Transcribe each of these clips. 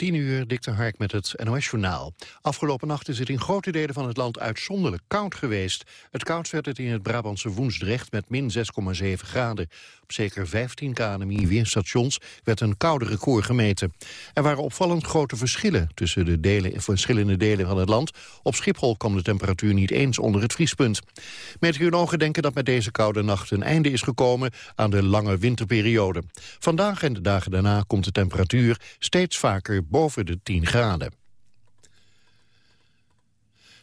10 uur, Dikte Hark met het NOS-journaal. Afgelopen nacht is het in grote delen van het land uitzonderlijk koud geweest. Het koud werd het in het Brabantse Woensdrecht met min 6,7 graden. Op zeker 15 KNMI-weerstations werd een koude record gemeten. Er waren opvallend grote verschillen tussen de delen, verschillende delen van het land. Op Schiphol kwam de temperatuur niet eens onder het vriespunt. Meteorologen denken dat met deze koude nacht een einde is gekomen aan de lange winterperiode. Vandaag en de dagen daarna komt de temperatuur steeds vaker boven de 10 graden.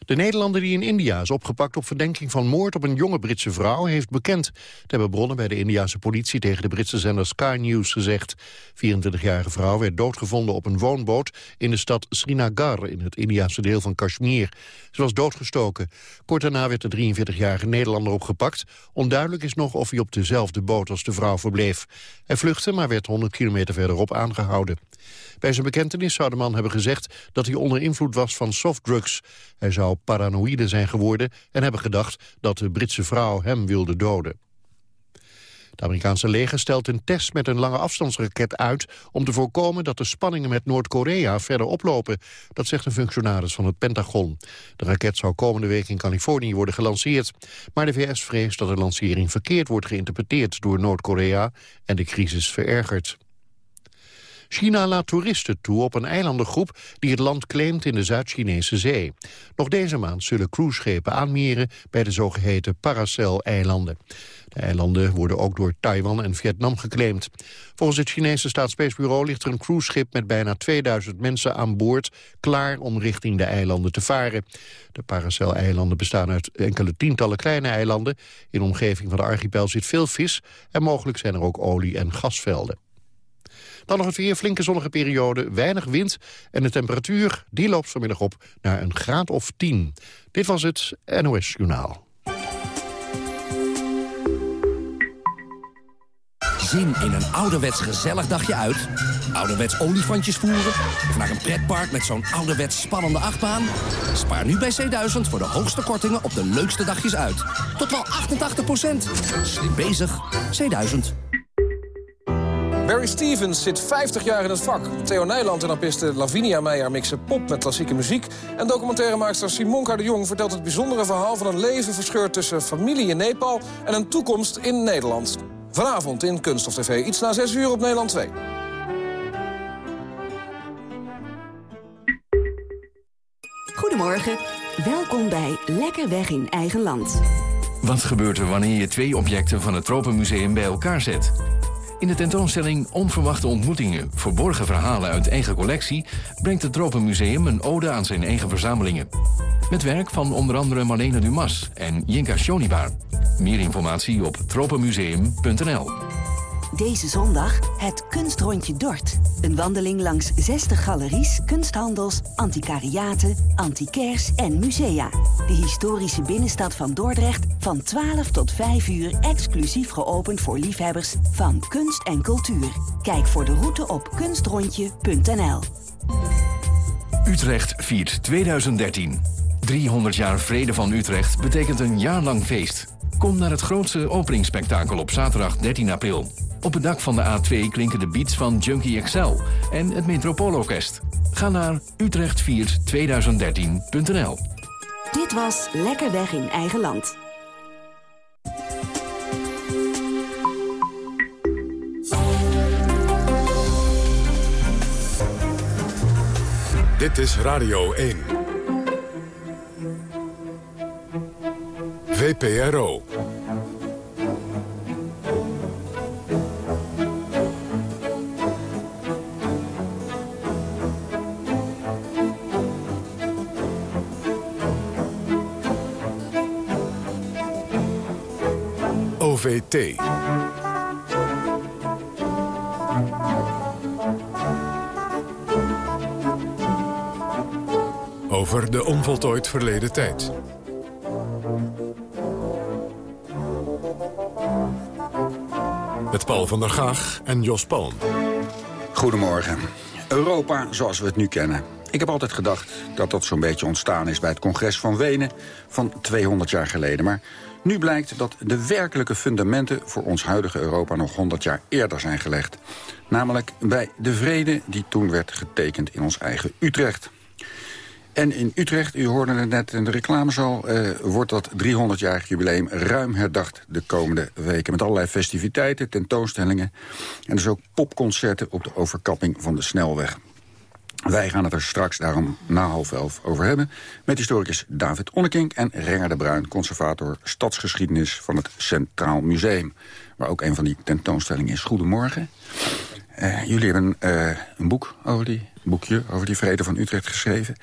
De Nederlander die in India is opgepakt op verdenking van moord op een jonge Britse vrouw heeft bekend. Dat hebben bronnen bij de Indiase politie tegen de Britse zender Sky News gezegd. 24-jarige vrouw werd doodgevonden op een woonboot in de stad Srinagar in het Indiase deel van Kashmir. Ze was doodgestoken. Kort daarna werd de 43-jarige Nederlander opgepakt. Onduidelijk is nog of hij op dezelfde boot als de vrouw verbleef. Hij vluchtte, maar werd 100 kilometer verderop aangehouden. Bij zijn bekentenis zou de man hebben gezegd dat hij onder invloed was van softdrugs. Hij zou paranoïde zijn geworden en hebben gedacht dat de Britse vrouw hem wilde doden. Het Amerikaanse leger stelt een test met een lange afstandsraket uit... om te voorkomen dat de spanningen met Noord-Korea verder oplopen. Dat zegt een functionaris van het Pentagon. De raket zou komende week in Californië worden gelanceerd. Maar de VS vreest dat de lancering verkeerd wordt geïnterpreteerd door Noord-Korea... en de crisis verergert. China laat toeristen toe op een eilandengroep die het land claimt in de Zuid-Chinese zee. Nog deze maand zullen cruiseschepen aanmeren bij de zogeheten Paracel-eilanden. De eilanden worden ook door Taiwan en Vietnam geclaimd. Volgens het Chinese staatspeesbureau ligt er een cruiseschip met bijna 2000 mensen aan boord, klaar om richting de eilanden te varen. De Paracel-eilanden bestaan uit enkele tientallen kleine eilanden. In de omgeving van de archipel zit veel vis en mogelijk zijn er ook olie- en gasvelden. Dan nog een weer, flinke zonnige periode, weinig wind... en de temperatuur die loopt vanmiddag op naar een graad of 10. Dit was het NOS Journaal. Zin in een ouderwets gezellig dagje uit? Ouderwets olifantjes voeren? Of naar een pretpark met zo'n ouderwets spannende achtbaan? Spaar nu bij C1000 voor de hoogste kortingen op de leukste dagjes uit. Tot wel 88% Slim bezig. C1000. Barry Stevens zit 50 jaar in het vak. Theo Nijland en artiste Lavinia Meijer mixen pop met klassieke muziek. En documentairemaakster Simonka de Jong vertelt het bijzondere verhaal... van een leven verscheurd tussen familie in Nepal en een toekomst in Nederland. Vanavond in Kunst of TV, iets na 6 uur op Nederland 2. Goedemorgen, welkom bij Lekker Weg in Eigen Land. Wat gebeurt er wanneer je twee objecten van het Tropenmuseum bij elkaar zet? In de tentoonstelling Onverwachte ontmoetingen, verborgen verhalen uit eigen collectie... brengt het Tropenmuseum een ode aan zijn eigen verzamelingen. Met werk van onder andere Marlene Dumas en Jinka Schonibar. Meer informatie op tropenmuseum.nl. Deze zondag het Kunstrondje Dort. Een wandeling langs 60 galeries, kunsthandels, antiquariaten, antiquairs en musea. De historische binnenstad van Dordrecht van 12 tot 5 uur exclusief geopend voor liefhebbers van kunst en cultuur. Kijk voor de route op kunstrondje.nl. Utrecht viert 2013. 300 jaar vrede van Utrecht betekent een jaar lang feest. Kom naar het grootste openingsspektakel op zaterdag 13 april. Op het dak van de A2 klinken de beats van Junkie XL en het Metropoolorkest. Ga naar utrechtviert2013.nl Dit was Lekker Weg in Eigen Land. Dit is Radio 1. VPRO. Over de onvoltooid verleden tijd. Met Paul van der Gaag en Jos Palm. Goedemorgen. Europa zoals we het nu kennen. Ik heb altijd gedacht dat dat zo'n beetje ontstaan is bij het congres van Wenen van 200 jaar geleden. Maar nu blijkt dat de werkelijke fundamenten voor ons huidige Europa nog 100 jaar eerder zijn gelegd. Namelijk bij de vrede die toen werd getekend in ons eigen Utrecht. En in Utrecht, u hoorde het net in de reclamezaal... Uh, wordt dat 300-jarig jubileum ruim herdacht de komende weken. Met allerlei festiviteiten, tentoonstellingen... en dus ook popconcerten op de overkapping van de snelweg. Wij gaan het er straks daarom na half elf over hebben... met historicus David Onnekink en Renger de Bruin... conservator stadsgeschiedenis van het Centraal Museum... waar ook een van die tentoonstellingen is. Goedemorgen. Uh, jullie hebben uh, een boek over die, boekje over die vrede van Utrecht geschreven.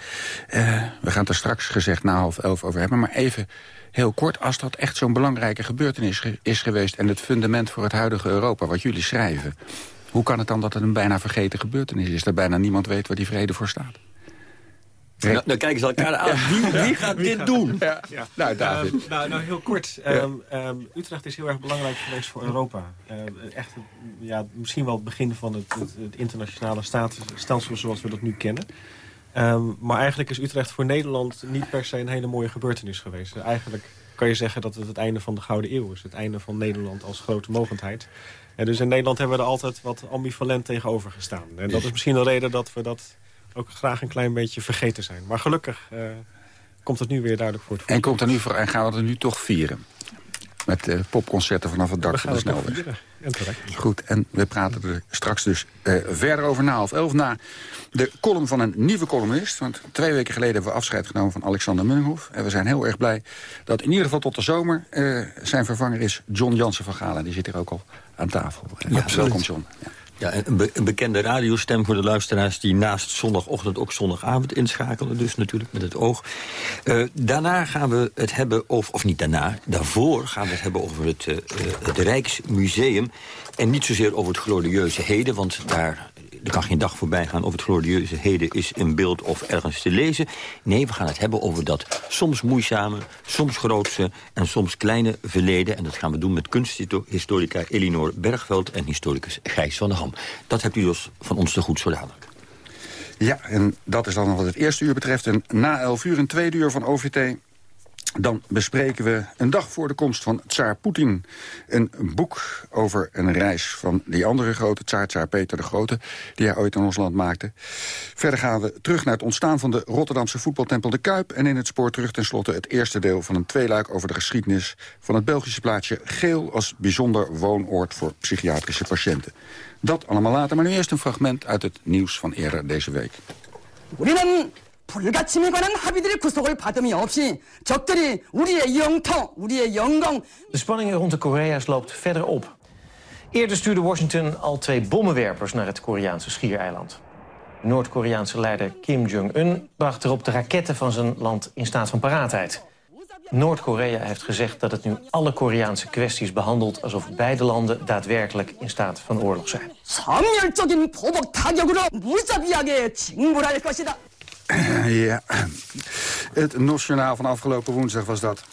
Uh, we gaan het er straks gezegd na half elf over hebben. Maar even heel kort, als dat echt zo'n belangrijke gebeurtenis is geweest... en het fundament voor het huidige Europa, wat jullie schrijven... hoe kan het dan dat het een bijna vergeten gebeurtenis is... dat bijna niemand weet waar die vrede voor staat? Nou, dan kijken ze elkaar aan. Wie, wie gaat dit doen? Ja. Nou, David. Um, nou, nou, heel kort. Um, um, Utrecht is heel erg belangrijk geweest voor Europa. Uh, echt, ja, misschien wel het begin van het, het, het internationale stelsel zoals we dat nu kennen. maar eigenlijk is Utrecht voor Nederland niet per se een hele mooie gebeurtenis geweest. Eigenlijk kan je zeggen dat het het einde van de Gouden Eeuw is. Het einde van Nederland als grote mogendheid. En dus in Nederland hebben we er altijd wat ambivalent tegenover gestaan. En dat is misschien de reden dat we dat ook graag een klein beetje vergeten zijn. Maar gelukkig uh, komt het nu weer duidelijk voor het En, komt er nu voor, en gaan we het nu toch vieren? Met uh, popconcerten vanaf het dak van de snelweg. En terecht. Goed, en we praten er straks dus uh, verder over na half elf. Na de column van een nieuwe columnist. Want twee weken geleden hebben we afscheid genomen van Alexander Munninghoff. En we zijn heel erg blij dat in ieder geval tot de zomer... Zijn vervanger is John Jansen van Galen. Die zit hier ook al aan tafel. Ja, welkom John. Ja. Ja, een, be een, bekende radiostem voor de luisteraars... die naast zondagochtend ook zondagavond inschakelen. Dus natuurlijk met het oog. Uh, daarna gaan we het hebben over... of niet daarna, daarvoor gaan we het hebben over het, uh, het Rijksmuseum. En niet zozeer over het glorieuze heden... want daar er kan geen dag voorbij gaan of het glorieuze heden is in beeld of ergens te lezen. Nee, we gaan het hebben over dat soms moeizame, soms grootse en soms kleine verleden. En dat gaan we doen met kunsthistorica Elinor Bergveld en historicus Gijs van der Ham. Dat hebt u dus van ons te goed zo dadelijk. Ja, en dat is dan wat het eerste uur betreft. En na elf uur, een tweede uur van OVT dan bespreken we een dag voor de komst van Tsaar Poetin. Een boek over een reis van die andere grote Tsaar, Tsaar Peter de Grote... die hij ooit in ons land maakte. Verder gaan we terug naar het ontstaan van de Rotterdamse voetbaltempel De Kuip... en in het spoor terug tenslotte het eerste deel van een tweeluik... over de geschiedenis van het Belgische plaatsje Geel... als bijzonder woonoord voor psychiatrische patiënten. Dat allemaal later, maar nu eerst een fragment uit het nieuws van eerder deze week. 불가침에 관한 합의들의 구속을 받음이 없이 적들이 우리의 영토, 우리의 영광... De spanningen rond de Korea's loopt verder op. Eerder stuurde Washington al twee bommenwerpers naar het Koreaanse schiereiland. De Noord-Koreaanse leider Kim Jong-un bracht erop de raketten van zijn land in staat van paraatheid. Noord-Korea heeft gezegd dat het nu alle Koreaanse kwesties behandelt... alsof beide landen daadwerkelijk in staat van oorlog zijn. ja, het nationaal van afgelopen woensdag was dat.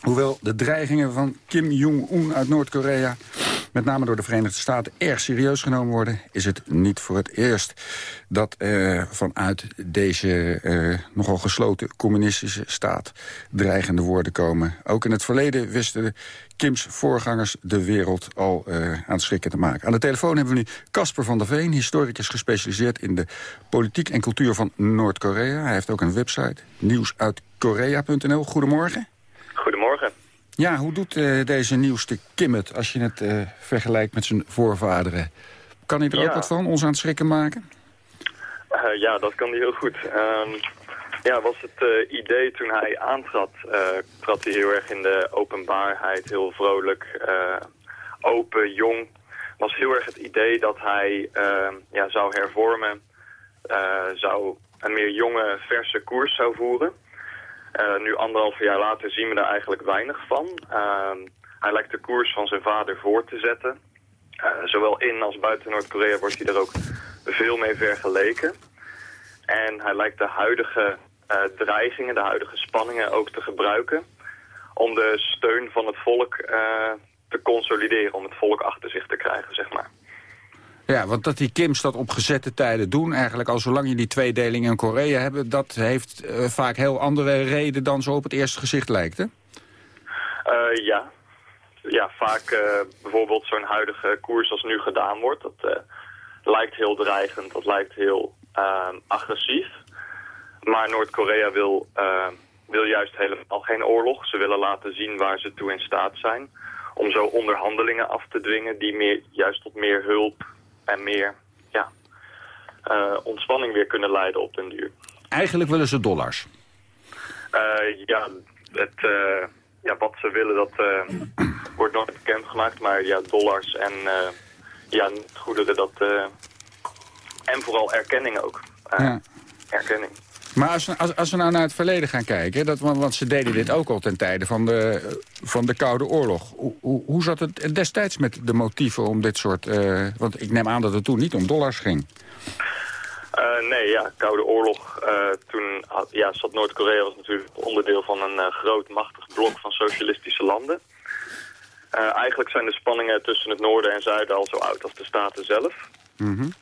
Hoewel de dreigingen van Kim Jong-un uit Noord-Korea... met name door de Verenigde Staten erg serieus genomen worden... is het niet voor het eerst dat uh, vanuit deze uh, nogal gesloten communistische staat... dreigende woorden komen. Ook in het verleden wisten Kims voorgangers de wereld al uh, aan het schrikken te maken. Aan de telefoon hebben we nu Casper van der Veen, historicus gespecialiseerd in de politiek en cultuur van Noord-Korea. Hij heeft ook een website, nieuwsuitkorea.nl. Goedemorgen. Ja, hoe doet uh, deze nieuwste Kim het als je het uh, vergelijkt met zijn voorvaderen? Kan hij er ja. ook wat van, ons aan het schrikken maken? Uh, ja, dat kan hij heel goed. Um, ja, was het idee toen hij aantrad, trad hij heel erg in de openbaarheid, heel vrolijk, open, jong. Was heel erg het idee dat hij ja, zou hervormen, zou een meer jonge, verse koers zou voeren. Nu anderhalf jaar later zien we daar eigenlijk weinig van. Ehm, hij lijkt de koers van zijn vader voor te zetten. zowel in als buiten Noord-Korea wordt hij er ook veel mee vergeleken. En hij lijkt de huidige uh, dreigingen, de huidige spanningen ook te gebruiken... om de steun van het volk te consolideren, om het volk achter zich te krijgen, zeg maar. Ja, want dat die Kims dat op gezette tijden doen... eigenlijk al zolang je die tweedeling in Korea hebt... dat heeft uh, vaak heel andere reden dan zo op het eerste gezicht lijkt? Uh, ja. Ja, vaak uh, bijvoorbeeld zo'n huidige koers als nu gedaan wordt... dat lijkt heel dreigend, dat lijkt heel ehm, agressief. Maar Noord-Korea wil, wil juist helemaal geen oorlog. Ze willen laten zien waar ze toe in staat zijn... om zo onderhandelingen af te dwingen die meer, juist tot meer hulp en meer ja, uh, ontspanning weer kunnen leiden op den duur. Eigenlijk willen ze dollars. Uh, ja, het, uh, ja, wat ze willen, dat wordt nooit bekendgemaakt. Maar ja, dollars en ja, goederen, dat... en vooral erkenning ook. Ja. Erkenning. Maar als we, als, als we nou naar het verleden gaan kijken... Dat, want ze deden dit ook al ten tijde van de, van de Koude Oorlog. Hoe, hoe, hoe zat het destijds met de motieven om dit soort... Uh, want ik neem aan dat het toen niet om dollars ging. Uh, nee, ja, Koude Oorlog. Uh, toen ja, zat Noord-Korea was natuurlijk onderdeel van een groot machtig blok van socialistische landen. eigenlijk zijn de spanningen tussen het noorden en zuiden al zo oud als de staten zelf. Mm -hmm.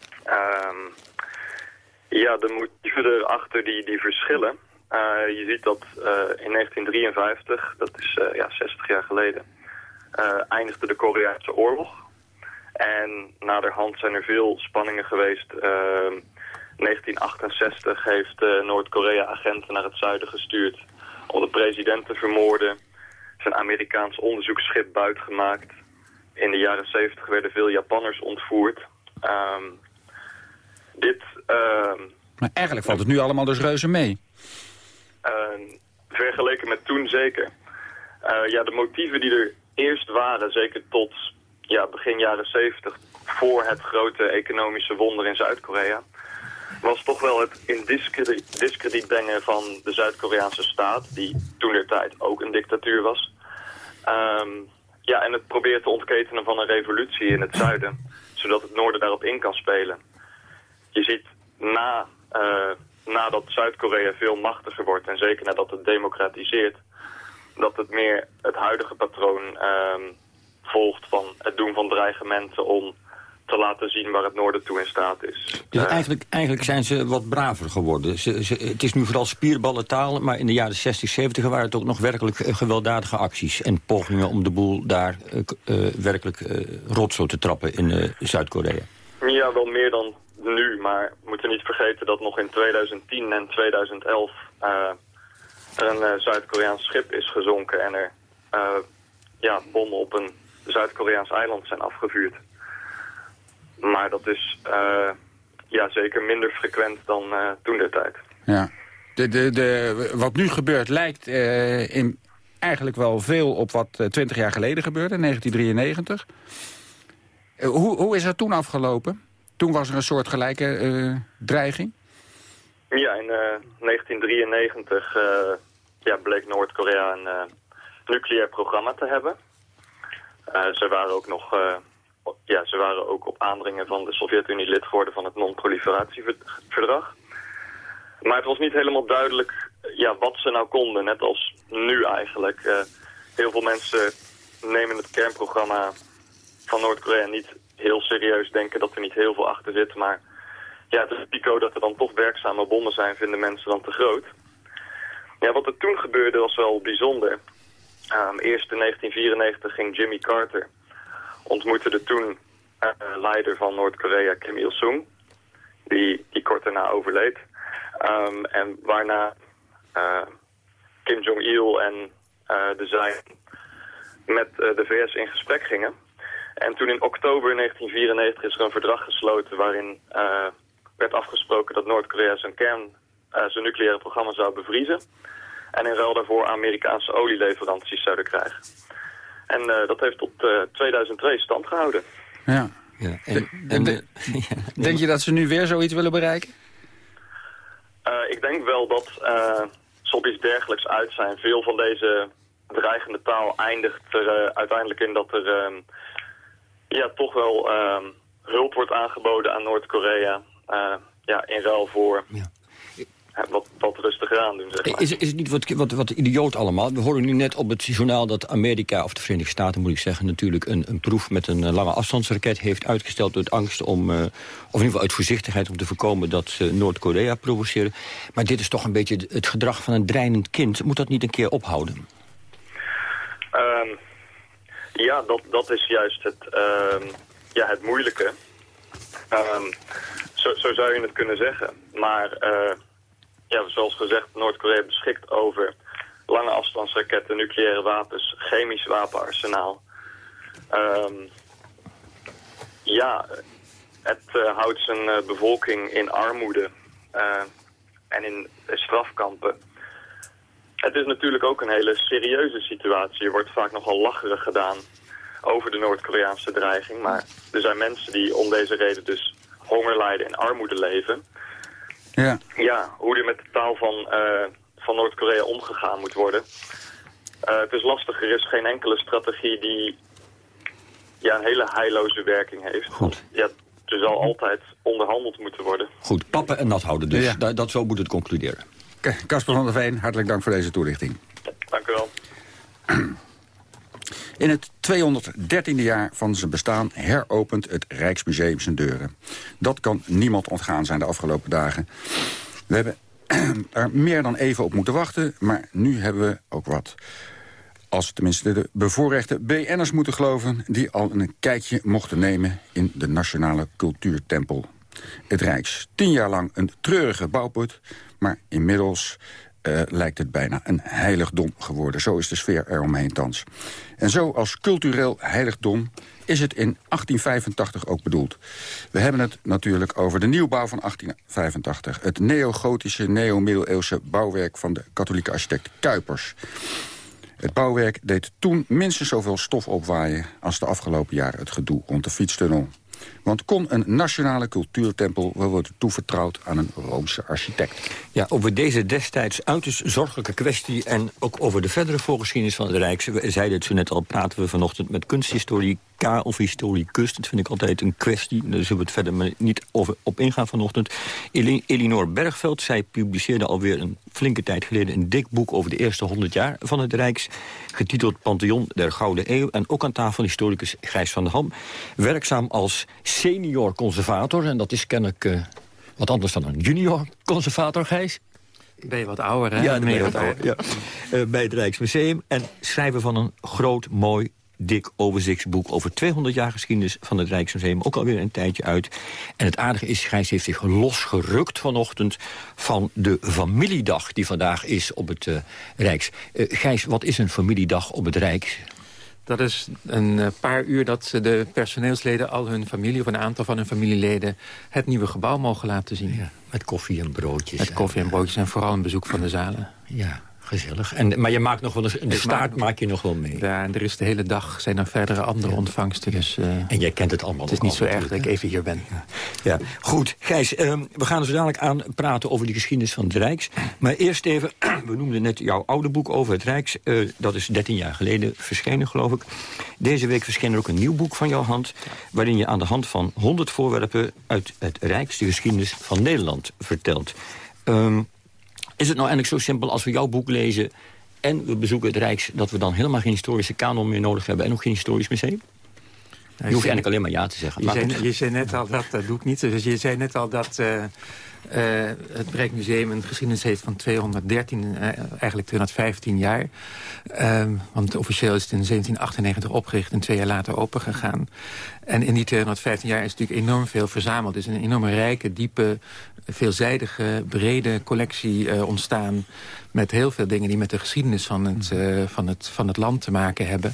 Ja, de motieven erachter die, die verschillen. Uh, je ziet dat uh, in 1953, dat is uh, ja, 60 jaar geleden, eindigde de Koreaanse oorlog. En naderhand zijn er veel spanningen geweest. 1968 heeft Noord-Korea agenten naar het zuiden gestuurd om de president te vermoorden. Zijn Amerikaans onderzoeksschip buitgemaakt. In de jaren 70 werden veel Japanners ontvoerd. Um, dit... Uh, maar eigenlijk valt het nu allemaal dus reuze mee. Uh, vergeleken met toen zeker. Uh, ja, de motieven die er eerst waren, zeker tot ja, begin jaren 70, voor het grote economische wonder in Zuid-Korea, was toch wel het in discrediet, discrediet brengen van de Zuid-Koreaanse staat, die toen der tijd ook een dictatuur was. Um, ja, en het probeert te ontketenen van een revolutie in het zuiden, zodat het noorden daarop in kan spelen je ziet na, uh, nadat Zuid-Korea veel machtiger wordt... en zeker nadat het democratiseert... dat het meer het huidige patroon uh, volgt van het doen van dreigementen... om te laten zien waar het noorden toe in staat is. Dus uh, eigenlijk, eigenlijk zijn ze wat braver geworden. Ze, ze, het is nu vooral spierballentaal, maar in de jaren 60, 70 waren het ook nog werkelijk uh, gewelddadige acties. En pogingen om de boel daar uh, werkelijk rotzo te trappen in Zuid-Korea. Ja, wel meer dan nu, maar we moeten niet vergeten dat nog in 2010 en 2011 uh, er een uh, Zuid-Koreaans schip is gezonken en er uh, ja, bommen op een Zuid-Koreaans eiland zijn afgevuurd. Maar dat is ja, zeker minder frequent dan toen de tijd. Ja. De, de, de, wat nu gebeurt lijkt in eigenlijk wel veel op wat twintig jaar geleden gebeurde, in 1993. hoe, hoe is dat toen afgelopen? Toen was er een soort gelijke uh, dreiging? Ja, in uh, 1993 uh, ja, bleek Noord-Korea een nucleair programma te hebben. ze waren ook nog ja, ze waren ook op aandringen van de Sovjet-Unie lid geworden van het non-proliferatieverdrag. Maar het was niet helemaal duidelijk ja, wat ze nou konden, net als nu eigenlijk. heel veel mensen nemen het kernprogramma van Noord-Korea niet heel serieus denken dat er niet heel veel achter zit. Maar ja, het risico dat er dan toch werkzame bommen zijn, vinden mensen dan te groot. Ja, wat er toen gebeurde was wel bijzonder. Um, eerst in 1994 ging Jimmy Carter, ontmoette de toen uh, leider van Noord-Korea Kim Il-sung, die, die kort daarna overleed. Um, en waarna uh, Kim Jong-il en uh, de zijn met de VS in gesprek gingen. En toen in oktober 1994 is er een verdrag gesloten waarin uh, werd afgesproken dat Noord-Korea zijn kern, uh, zijn nucleaire programma zou bevriezen. En in ruil daarvoor Amerikaanse olieleveranties zouden krijgen. En uh, dat heeft tot 2002 stand gehouden. Ja. ja en, en, de, denk je dat ze nu weer zoiets willen bereiken? ik denk wel dat iets dergelijks uit zijn. Veel van deze dreigende taal eindigt er uiteindelijk in dat er ehm, ja, toch wel uh, hulp wordt aangeboden aan Noord-Korea. Uh, ja, in ruil voor ja. wat, wat rustiger aan doen, zeg maar. Is, is het niet wat, wat, wat idioot allemaal? We horen nu net op het journaal dat Amerika, of de Verenigde Staten moet ik zeggen... natuurlijk een, een proef met een lange afstandsraket heeft uitgesteld... uit angst om, uh, of in ieder geval uit voorzichtigheid om te voorkomen... dat uh, Noord-Korea provoceren. Maar dit is toch een beetje het gedrag van een dreinend kind. Moet dat niet een keer ophouden? Ja, dat, dat is juist het, uh, ja, het moeilijke. Um, zo, zo, zou je het kunnen zeggen. Maar uh, ja, zoals gezegd, Noord-Korea beschikt over lange afstandsraketten, nucleaire wapens, chemisch wapenarsenaal. Um, ja, het uh, houdt zijn uh, bevolking in armoede en in strafkampen. Het is natuurlijk ook een hele serieuze situatie. Er wordt vaak nogal lacherig gedaan over de Noord-Koreaanse dreiging. Maar er zijn mensen die om deze reden dus honger lijden en armoede leven. Ja, ja hoe er met de taal van, uh, van Noord-Korea omgegaan moet worden. Uh, het is lastig, er is geen enkele strategie die ja, een hele heilloze werking heeft. Goed. Ja, er zal altijd onderhandeld moeten worden. Goed, pappen en nat houden dus. Ja. Dat, dat zo moet het concluderen. Casper van der Veen, hartelijk dank voor deze toelichting. Dank u wel. In het 213e jaar van zijn bestaan heropent het Rijksmuseum zijn deuren. Dat kan niemand ontgaan zijn de afgelopen dagen. We hebben er meer dan even op moeten wachten, maar nu hebben we ook wat. Als tenminste de bevoorrechte BN'ers moeten geloven... die al een kijkje mochten nemen in de Nationale Cultuurtempel. Het Rijks. Tien jaar lang een treurige bouwput, maar inmiddels uh, lijkt het bijna een heiligdom geworden. Zo is de sfeer eromheen thans. En zo als cultureel heiligdom is het in 1885 ook bedoeld. We hebben het natuurlijk over de nieuwbouw van 1885. Het neogotische, neo-middeleeuwse bouwwerk van de katholieke architect Kuipers. Het bouwwerk deed toen minstens zoveel stof opwaaien... als de afgelopen jaren het gedoe rond de fietstunnel. Want kon een nationale cultuurtempel wel worden toevertrouwd aan een Roomse architect? Ja, over deze destijds uiterst zorgelijke kwestie... en ook over de verdere voorgeschiedenis van het Rijk... we zeiden het zo net al, praten we vanochtend met kunsthistorie of historicus. Dat vind ik altijd een kwestie. Daar zullen we het verder niet over, op ingaan vanochtend. Elinor Bergveld, zij publiceerde alweer een flinke tijd geleden... een dik boek over de eerste honderd jaar van het Rijks... getiteld Pantheon der Gouden Eeuw. En ook aan tafel historicus Gijs van der Ham. Werkzaam als senior conservator. En dat is kennelijk uh, wat anders dan een junior conservator, Gijs. Ben je wat ouder, hè? Ja, ben je wat ouder. Ja. Uh, bij het Rijksmuseum. En schrijven van een groot, mooi, dik overzichtsboek over 200 jaar geschiedenis van het Rijksmuseum. Ook alweer een tijdje uit. En het aardige is, Gijs heeft zich losgerukt vanochtend... van de familiedag die vandaag is op het uh, Rijks. Uh, Gijs, wat is een familiedag op het Rijks? Dat is een paar uur dat de personeelsleden al hun familie... of een aantal van hun familieleden het nieuwe gebouw mogen laten zien. Ja, met koffie en broodjes. Met koffie en broodjes en vooral een bezoek van de zalen. Ja, Gezellig. En, maar je maakt nog wel eens, de staart maak, je nog wel mee. Ja, en er is de hele dag zijn er verdere andere ontvangsten. Dus, uh, en jij kent het allemaal Het is niet zo erg dat ik even hier ben. Ja, ja. goed. Gijs, um, we gaan er zo dadelijk aan praten over die geschiedenis van het Rijks. Maar eerst even, we noemden net jouw oude boek over het Rijks. Uh, dat is 13 jaar geleden verschenen, geloof ik. Deze week verscheen er ook een nieuw boek van jouw hand... waarin je aan de hand van 100 voorwerpen uit het Rijks... de geschiedenis van Nederland vertelt. Um, is het nou eigenlijk zo simpel als we jouw boek lezen... en we bezoeken het Rijks... dat we dan helemaal geen historische kanon meer nodig hebben... en ook geen historisch museum? Je hoeft eigenlijk alleen maar ja te zeggen. Je, zei, je zei, net al, dat, dat doe ik niet. Dus je zei net al dat uh, uh, het Rijksmuseum een geschiedenis heeft van 213, uh, eigenlijk 215 jaar. Ehm, want officieel is het in 1798 opgericht en twee jaar later opengegaan. En in die 215 jaar is natuurlijk enorm veel verzameld. Er is een enorme rijke, diepe, veelzijdige, brede collectie ontstaan... met heel veel dingen die met de geschiedenis van het, van het, van het land te maken hebben...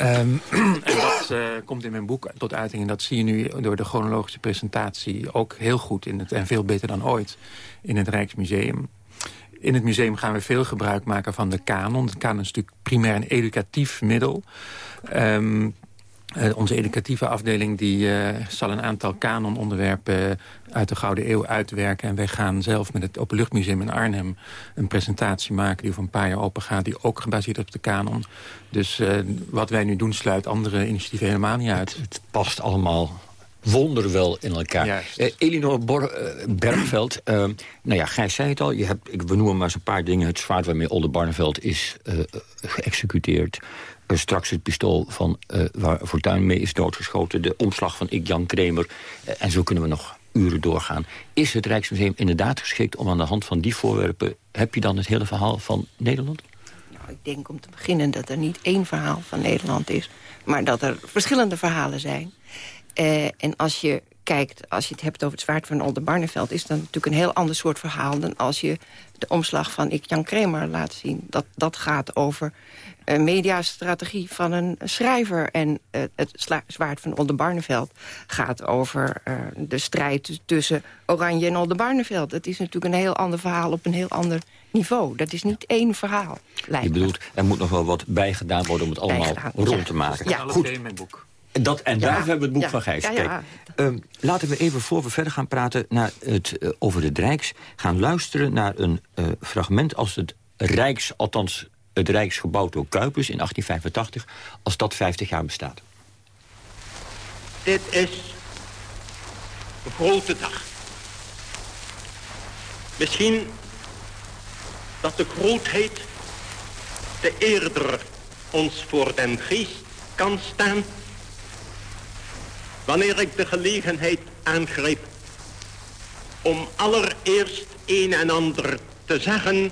Um, en dat uh, komt in mijn boek tot uiting. En dat zie je nu door de chronologische presentatie ook heel goed... In het, en veel beter dan ooit in het Rijksmuseum. In het museum gaan we veel gebruik maken van de kanon. De kanon is natuurlijk primair een educatief middel. Um, uh, onze educatieve afdeling die, uh, zal een aantal kanononderwerpen uit de Gouden Eeuw uitwerken. En wij gaan zelf met het Openluchtmuseum in Arnhem een presentatie maken... die over een paar jaar open gaat, die ook gebaseerd is op de kanon. Dus uh, wat wij nu doen sluit andere initiatieven helemaal niet uit. Het, het past allemaal wonder wel in elkaar. Uh, Elinor Bor Bergveld, nou ja, Gijs zei het al. Je hebt, ik, we noemen maar eens een paar dingen. Het zwaard waarmee Olde Barneveld is geëxecuteerd. Straks het pistool van, waar Fortuyn mee is doodgeschoten. De omslag van Ik Jan Kramer. en zo kunnen we nog uren doorgaan. Is het Rijksmuseum inderdaad geschikt om aan de hand van die voorwerpen... heb je dan het hele verhaal van Nederland? Nou, ik denk om te beginnen dat er niet één verhaal van Nederland is... maar dat er verschillende verhalen zijn. En als je kijkt, als je het hebt over het zwaard van Oldenbarneveld... is dat natuurlijk een heel ander soort verhaal... dan als je de omslag van Ik Jan Kramer laat zien. Dat, dat gaat over een mediastrategie van een schrijver. En uh, het zwaard van Oldenbarneveld gaat over uh, de strijd tussen Oranje en Oldenbarneveld. Het is natuurlijk een heel ander verhaal op een heel ander niveau. Dat is niet één verhaal. Je bedoelt, er moet nog wel wat bijgedaan worden om het allemaal rond te maken. Ja, goed. Dat, en daar hebben we het boek van Gijs. Kijk, um, laten we even, voor we verder gaan praten naar het, uh, over het Rijks... gaan luisteren naar een uh, fragment als het Rijks... althans het Rijksgebouw door Kuipers in 1885... als dat 50 jaar bestaat. Dit is een grote dag. Misschien dat de grootheid te eerder ons voor den geest kan staan wanneer ik de gelegenheid aangreep om allereerst een en ander te zeggen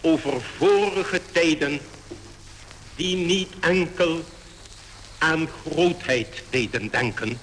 over vorige tijden die niet enkel aan grootheid deden denken.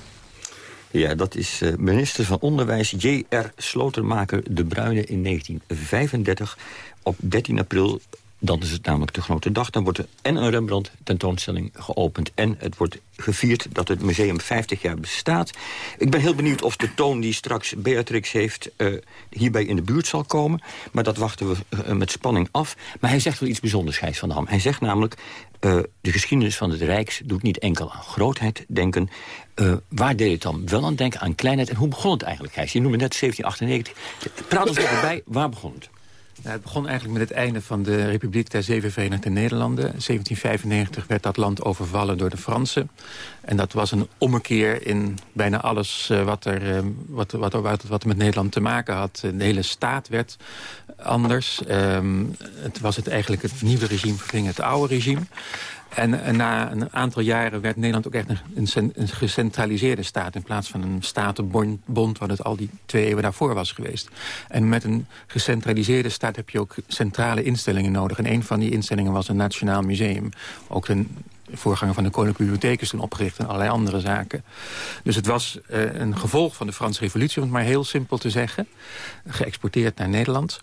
Ja, dat is uh, minister van Onderwijs J.R. Slotermaker de Bruyne in 1935. Op 13 april dan is het namelijk de grote dag. Dan wordt er en een Rembrandt tentoonstelling geopend... en het wordt gevierd dat het museum 50 jaar bestaat. Ik ben heel benieuwd of de toon die straks Beatrix heeft... Uh, hierbij in de buurt zal komen. Maar dat wachten we uh, met spanning af. Maar hij zegt wel iets bijzonders, Gijs van Ham. Hij zegt namelijk... Uh, de geschiedenis van het Rijks doet niet enkel aan grootheid denken. waar deed het dan wel aan denken? Aan kleinheid. En hoe begon het eigenlijk, Gijs? Je noemde net 1798. Praat ons even bij, waar begon het? Het begon eigenlijk met het einde van de Republiek der Zeven Verenigde Nederlanden. In 1795 werd dat land overvallen door de Fransen. En dat was een ommekeer in bijna alles uh, wat, er, uh, wat, wat, wat, wat met Nederland te maken had. De hele staat werd anders. Um, het was het eigenlijk het nieuwe regime verving het oude regime. En, na een aantal jaren werd Nederland ook echt een, een, gecentraliseerde staat... in plaats van een statenbond wat het al die twee eeuwen daarvoor was geweest. En met een gecentraliseerde staat heb je ook centrale instellingen nodig. En een van die instellingen was een Nationaal Museum. Ook een voorganger van de Koninklijke Bibliotheek is toen opgericht... en allerlei andere zaken. Dus het was uh, een gevolg van de Franse revolutie... om het maar heel simpel te zeggen. Geëxporteerd naar Nederland.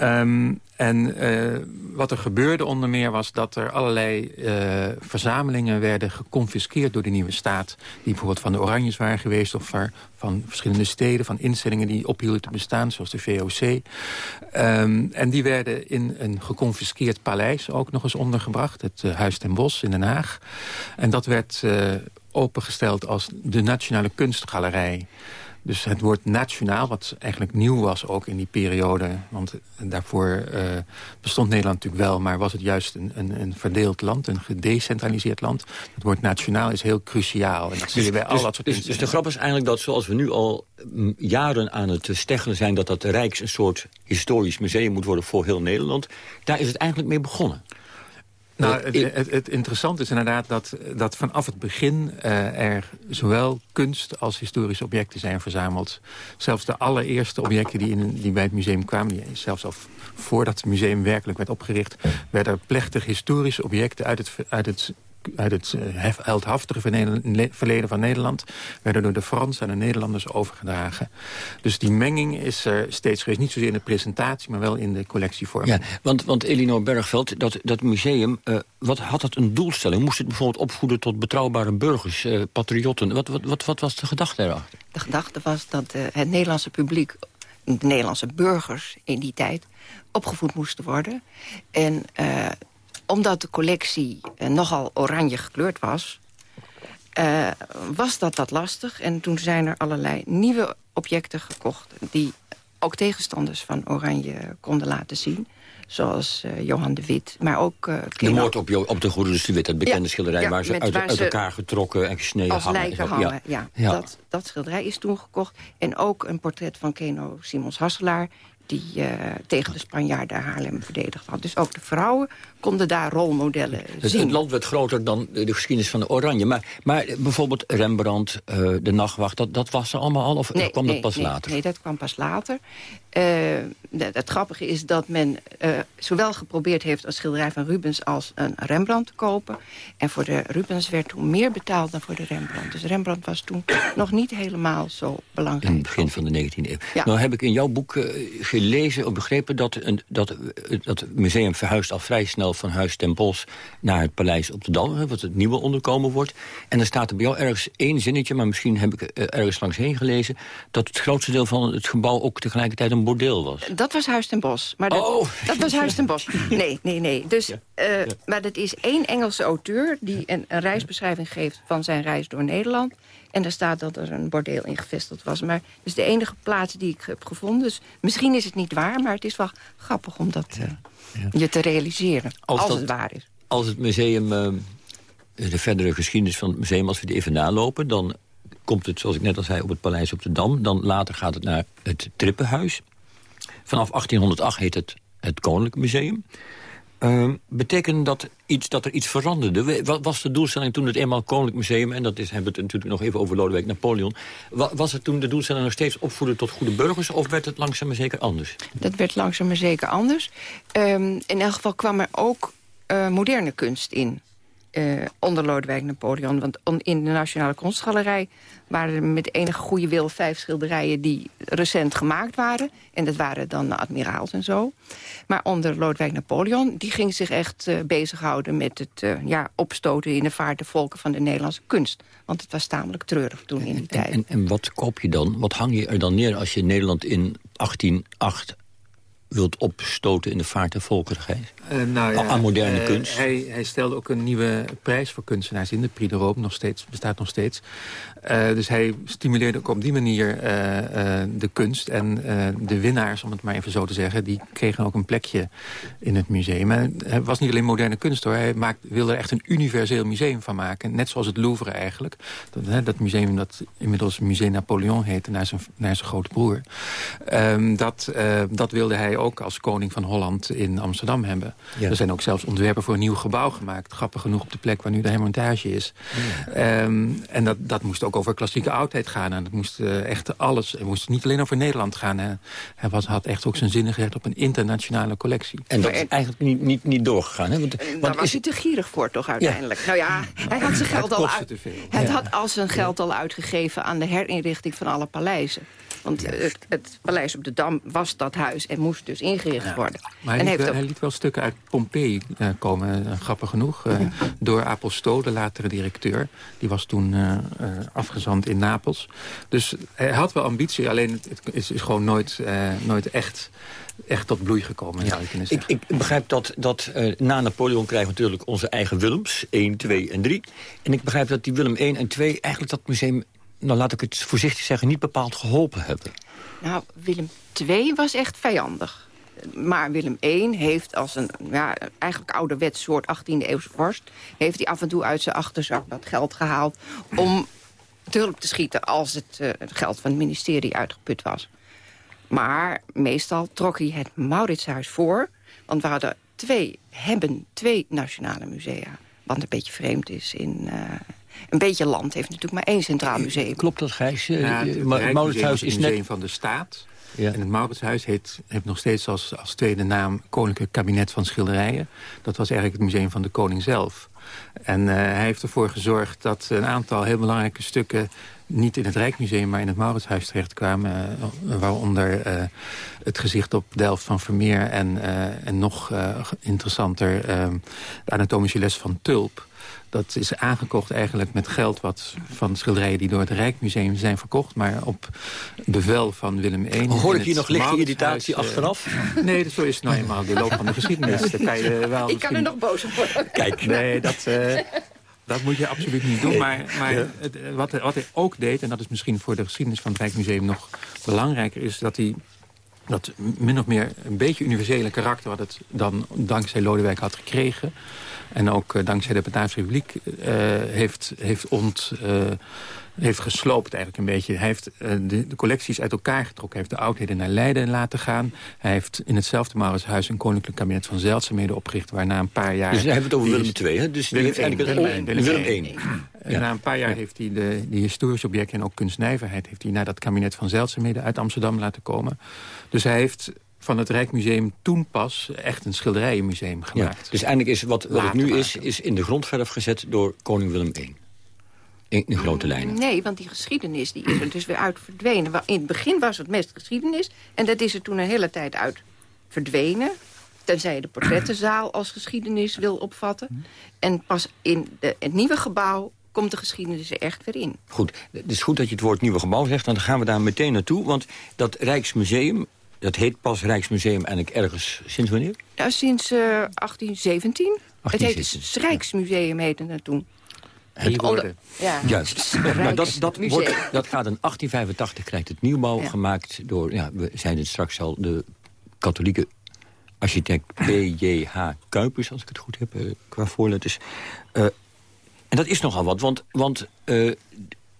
Um, en uh, wat er gebeurde onder meer was dat er allerlei uh, verzamelingen werden geconfiskeerd door de nieuwe staat. Die bijvoorbeeld van de Oranjes waren geweest of van verschillende steden, van instellingen die ophielden te bestaan, zoals de VOC. Ehm, en die werden in een geconfiskeerd paleis ook nog eens ondergebracht, het uh, Huis ten Bosch in Den Haag. En dat werd opengesteld als de Nationale Kunstgalerij. Dus het woord nationaal, wat eigenlijk nieuw was ook in die periode... want daarvoor uh, bestond Nederland natuurlijk wel... maar was het juist een, een, een, verdeeld land, een gedecentraliseerd land. Het woord nationaal is heel cruciaal. En dat zie je bij dus, al dat soort dus, dus de grap is eigenlijk dat zoals we nu al jaren aan het steggelen zijn... dat dat Rijks een soort historisch museum moet worden voor heel Nederland... daar is het eigenlijk mee begonnen. Nou, het, het, het, interessante is inderdaad dat, dat vanaf het begin uh, er zowel kunst als historische objecten zijn verzameld. Zelfs de allereerste objecten die, in, die bij het museum kwamen, die, zelfs al voordat het museum werkelijk werd opgericht, werden er plechtig historische objecten uit het, uit het uit het uh, heldhaftige verleden van Nederland... werden door de Fransen en de Nederlanders overgedragen. Dus die menging is er steeds geweest. Niet zozeer in de presentatie, maar wel in de collectievorm. Ja, want, want Elinor Bergveld, dat, dat museum... Uh, wat had het een doelstelling? Moest het bijvoorbeeld opvoeden tot betrouwbare burgers, uh, patriotten? Wat, wat, wat, wat, was de gedachte erachter? De gedachte was dat het Nederlandse publiek... de Nederlandse burgers in die tijd opgevoed moesten worden. En omdat de collectie uh, nogal oranje gekleurd was... Uh, was dat dat lastig. En toen zijn er allerlei nieuwe objecten gekocht... die ook tegenstanders van oranje konden laten zien. Zoals uh, Johan de Wit, maar ook... Uh, de moord op, op de Goede de Wit, dat bekende ja, schilderij... Ja, waar ze uit, waar uit ze elkaar getrokken en gesneden als hangen. lijken hangen, ja. Dat, dat schilderij is toen gekocht. En ook een portret van Keno Simons Hasselaar die uh, tegen de Spanjaarden Haarlem verdedigd had. Dus ook de vrouwen konden daar rolmodellen het, zien. Het land werd groter dan de geschiedenis van de Oranje. Maar, maar bijvoorbeeld Rembrandt, uh, de Nachtwacht, dat, dat was er allemaal al? Of nee, kwam nee, dat pas nee, later? Nee, dat kwam pas later. Uh, het grappige is dat men zowel geprobeerd heeft... een schilderij van Rubens als een Rembrandt te kopen. En voor de Rubens werd toen meer betaald dan voor de Rembrandt. Dus Rembrandt was toen nog niet helemaal zo belangrijk. In het begin van de 19e eeuw. Ja. Nou heb ik in jouw boek gelezen of begrepen... dat, een, dat, dat het museum verhuist al vrij snel van Huis ten Bosch... naar het paleis op de Dam, wat het nieuwe onderkomen wordt. En dan staat er bij jou ergens één zinnetje... maar misschien heb ik ergens langs heen gelezen... dat het grootste deel van het gebouw ook tegelijkertijd een bordeel was. Dat was Huis ten Bosch. Maar dat, oh. dat was Huis ten Bosch. Nee, nee, nee. Dus, uh, ja. Maar dat is één Engelse auteur... die een, een reisbeschrijving geeft van zijn reis door Nederland... En daar staat dat er een bordeel in gevestigd was. Maar het is de enige plaats die ik heb gevonden. Dus misschien is het niet waar, maar het is wel grappig om dat ja. je te realiseren. Als, als dat, het waar is. Als het museum, uh, de verdere geschiedenis van het museum... als we die even nalopen, dan komt het, zoals ik net al zei... op het Paleis op de Dam. Dan later gaat het naar het Trippenhuis. Vanaf 1808 heet het het Koninklijk Museum. Uh, dat, iets, dat er iets veranderde? Wat was de doelstelling toen het eenmaal Koninklijk Museum... en dat is, hebben we het natuurlijk nog even over Lodewijk Napoleon... was het toen de doelstelling nog steeds opvoeden tot goede burgers... of werd het langzaam maar zeker anders? Dat werd langzaam maar zeker anders. Um, in elk geval kwam er ook uh, moderne kunst in. Uh, onder Lodewijk Napoleon. Want on, in de Nationale Kunstgalerij waren er met enige goede wil vijf schilderijen die recent gemaakt waren. En dat waren dan de admiraals en zo. Maar onder Lodewijk Napoleon, die ging zich echt uh, bezighouden met het uh, ja, opstoten in de vaart de volken van de Nederlandse kunst. Want het was tamelijk treurig toen in die en, tijd. En, en wat koop je dan? Wat hang je er dan neer als je Nederland in 1808 wilt opstoten in de vaart der volkerigheid? Uh, nou ja, aan moderne uh, kunst? Hij, hij, stelde ook een nieuwe prijs voor kunstenaars in. De Prix de Rome nog steeds, bestaat nog steeds. Uh, dus hij stimuleerde ook op die manier de kunst. En de winnaars, om het maar even zo te zeggen... die kregen ook een plekje in het museum. En het was niet alleen moderne kunst, hoor. Hij maakt, wilde er echt een universeel museum van maken. Net zoals het Louvre eigenlijk. Dat, dat museum dat inmiddels Museum Napoleon heette... naar zijn, naar zijn grote broer. Um, dat, dat wilde hij ook als koning van Holland in Amsterdam hebben. Ja. Er zijn ook zelfs ontwerpen voor een nieuw gebouw gemaakt. Grappig genoeg op de plek waar nu de hermontage is. Ja. Um, en dat, dat moest ook over klassieke oudheid gaan. En dat moest uh, echt alles. Het moest niet alleen over Nederland gaan. Hè. Hij was, had echt ook zijn zinnen gezet op een internationale collectie. En dat is eigenlijk niet, niet, niet doorgegaan. Hè? Want, want Daar was is... hij te gierig voor toch uiteindelijk. Ja. Nou ja, hij had zijn geld al uit. Hij had al zijn geld al uitgegeven aan de herinrichting van alle paleizen. Want het, het, paleis op de Dam was dat huis en moest dus ingericht ja. worden. Maar hij, en liet, heeft wel, hij liet wel stukken uit Pompeii uh, komen, uh, grappig genoeg. Uh, ja. Door Apolsto, de latere directeur. Die was toen afgezand in Napels. Dus hij had wel ambitie, alleen het is, is gewoon nooit, nooit echt echt tot bloei gekomen, zou je kunnen zeggen. Ik, ik begrijp dat, dat uh, na Napoleon krijgen we natuurlijk onze eigen Willems, 1, 2 en 3. En ik begrijp dat die Willem 1 en 2 eigenlijk dat museum nou laat ik het voorzichtig zeggen, niet bepaald geholpen hebben. Nou, Willem II was echt vijandig. Maar Willem I heeft als een ja, eigenlijk ouderwets soort 18e eeuwse vorst... heeft hij af en toe uit zijn achterzak wat geld gehaald... om te hulp te schieten als het, uh, het geld van het ministerie uitgeput was. Maar meestal trok hij het Mauritshuis voor... want we hadden twee, hebben twee nationale musea. Wat een beetje vreemd is in... Uh, een beetje land heeft natuurlijk maar één centraal museum. Klopt dat, Gijs? Uh, ja, het, het Mauritshuis is het museum net... van de staat. Ja. En het Mauritshuis heet, heeft nog steeds als, als tweede naam... Koninklijk Kabinet van Schilderijen. Dat was eigenlijk het museum van de koning zelf. En uh, hij heeft ervoor gezorgd dat een aantal heel belangrijke stukken... niet in het Rijksmuseum, maar in het Mauritshuis terechtkwamen. Uh, waaronder uh, het gezicht op Delft van Vermeer... en, en nog interessanter de anatomische les van Tulp dat is aangekocht eigenlijk met geld wat van schilderijen die door het Rijksmuseum zijn verkocht. Maar op bevel van Willem I. Hoor ik hier nog lichte irritatie achteraf? Uh, nee, zo is het nou eenmaal de loop van de geschiedenis. Dat kan je wel ik misschien... kan er nog boos op worden. Kijk. Nee, dat... Uh, dat moet je absoluut niet doen. Maar, het, wat, wat hij ook deed, en dat is misschien voor de geschiedenis van het Rijksmuseum nog belangrijker, is dat hij dat min of meer een beetje universele karakter... wat het dan dankzij Lodewijk had gekregen... en ook uh, dankzij de Bataafse Republiek uh, heeft, heeft ont... Uh, heeft gesloopt eigenlijk een beetje. Hij heeft de, de, collecties uit elkaar getrokken. Hij heeft de oudheden naar Leiden laten gaan. Hij heeft in hetzelfde Mauritshuis een koninklijk kabinet van zeldzaamheden opgericht... waarna een paar jaar... Dus hebben we het over Willem II, hè? Dus Willem, die heeft Willem, eigenlijk Willem, Willem, Willem, Willem I. En na een paar jaar heeft hij de, die historische objecten en ook kunstnijverheid... heeft hij naar dat kabinet van zeldzaamheden uit Amsterdam laten komen. Dus hij heeft van het Rijksmuseum toen pas echt een schilderijenmuseum gemaakt. Ja, dus eigenlijk is wat, wat het nu is, is in de grondverf gezet door koning Willem I. In, in grote lijnen. Nee, want die geschiedenis die is er dus weer uit verdwenen. In het begin was het meest geschiedenis. En dat is er toen een hele tijd uit verdwenen. Tenzij je de portrettenzaal als geschiedenis wil opvatten. En pas in de, het nieuwe gebouw komt de geschiedenis er echt weer in. Goed, het is goed dat je het woord nieuwe gebouw zegt. Dan gaan we daar meteen naartoe. Want dat Rijksmuseum, dat heet pas Rijksmuseum eigenlijk ergens sinds wanneer? Ja, sinds uh, 1817. 1817. Het heet het Rijksmuseum heette het toen. Het ja, Juist. Maar dat, dat, wordt, dat gaat in 1885, krijgt het nieuwbouw ja. gemaakt door, ja, we zeiden het straks al, de katholieke architect P.J.H. Kuipers, als ik het goed heb, uh, qua voorletters. Uh, en dat is nogal wat, want, want uh,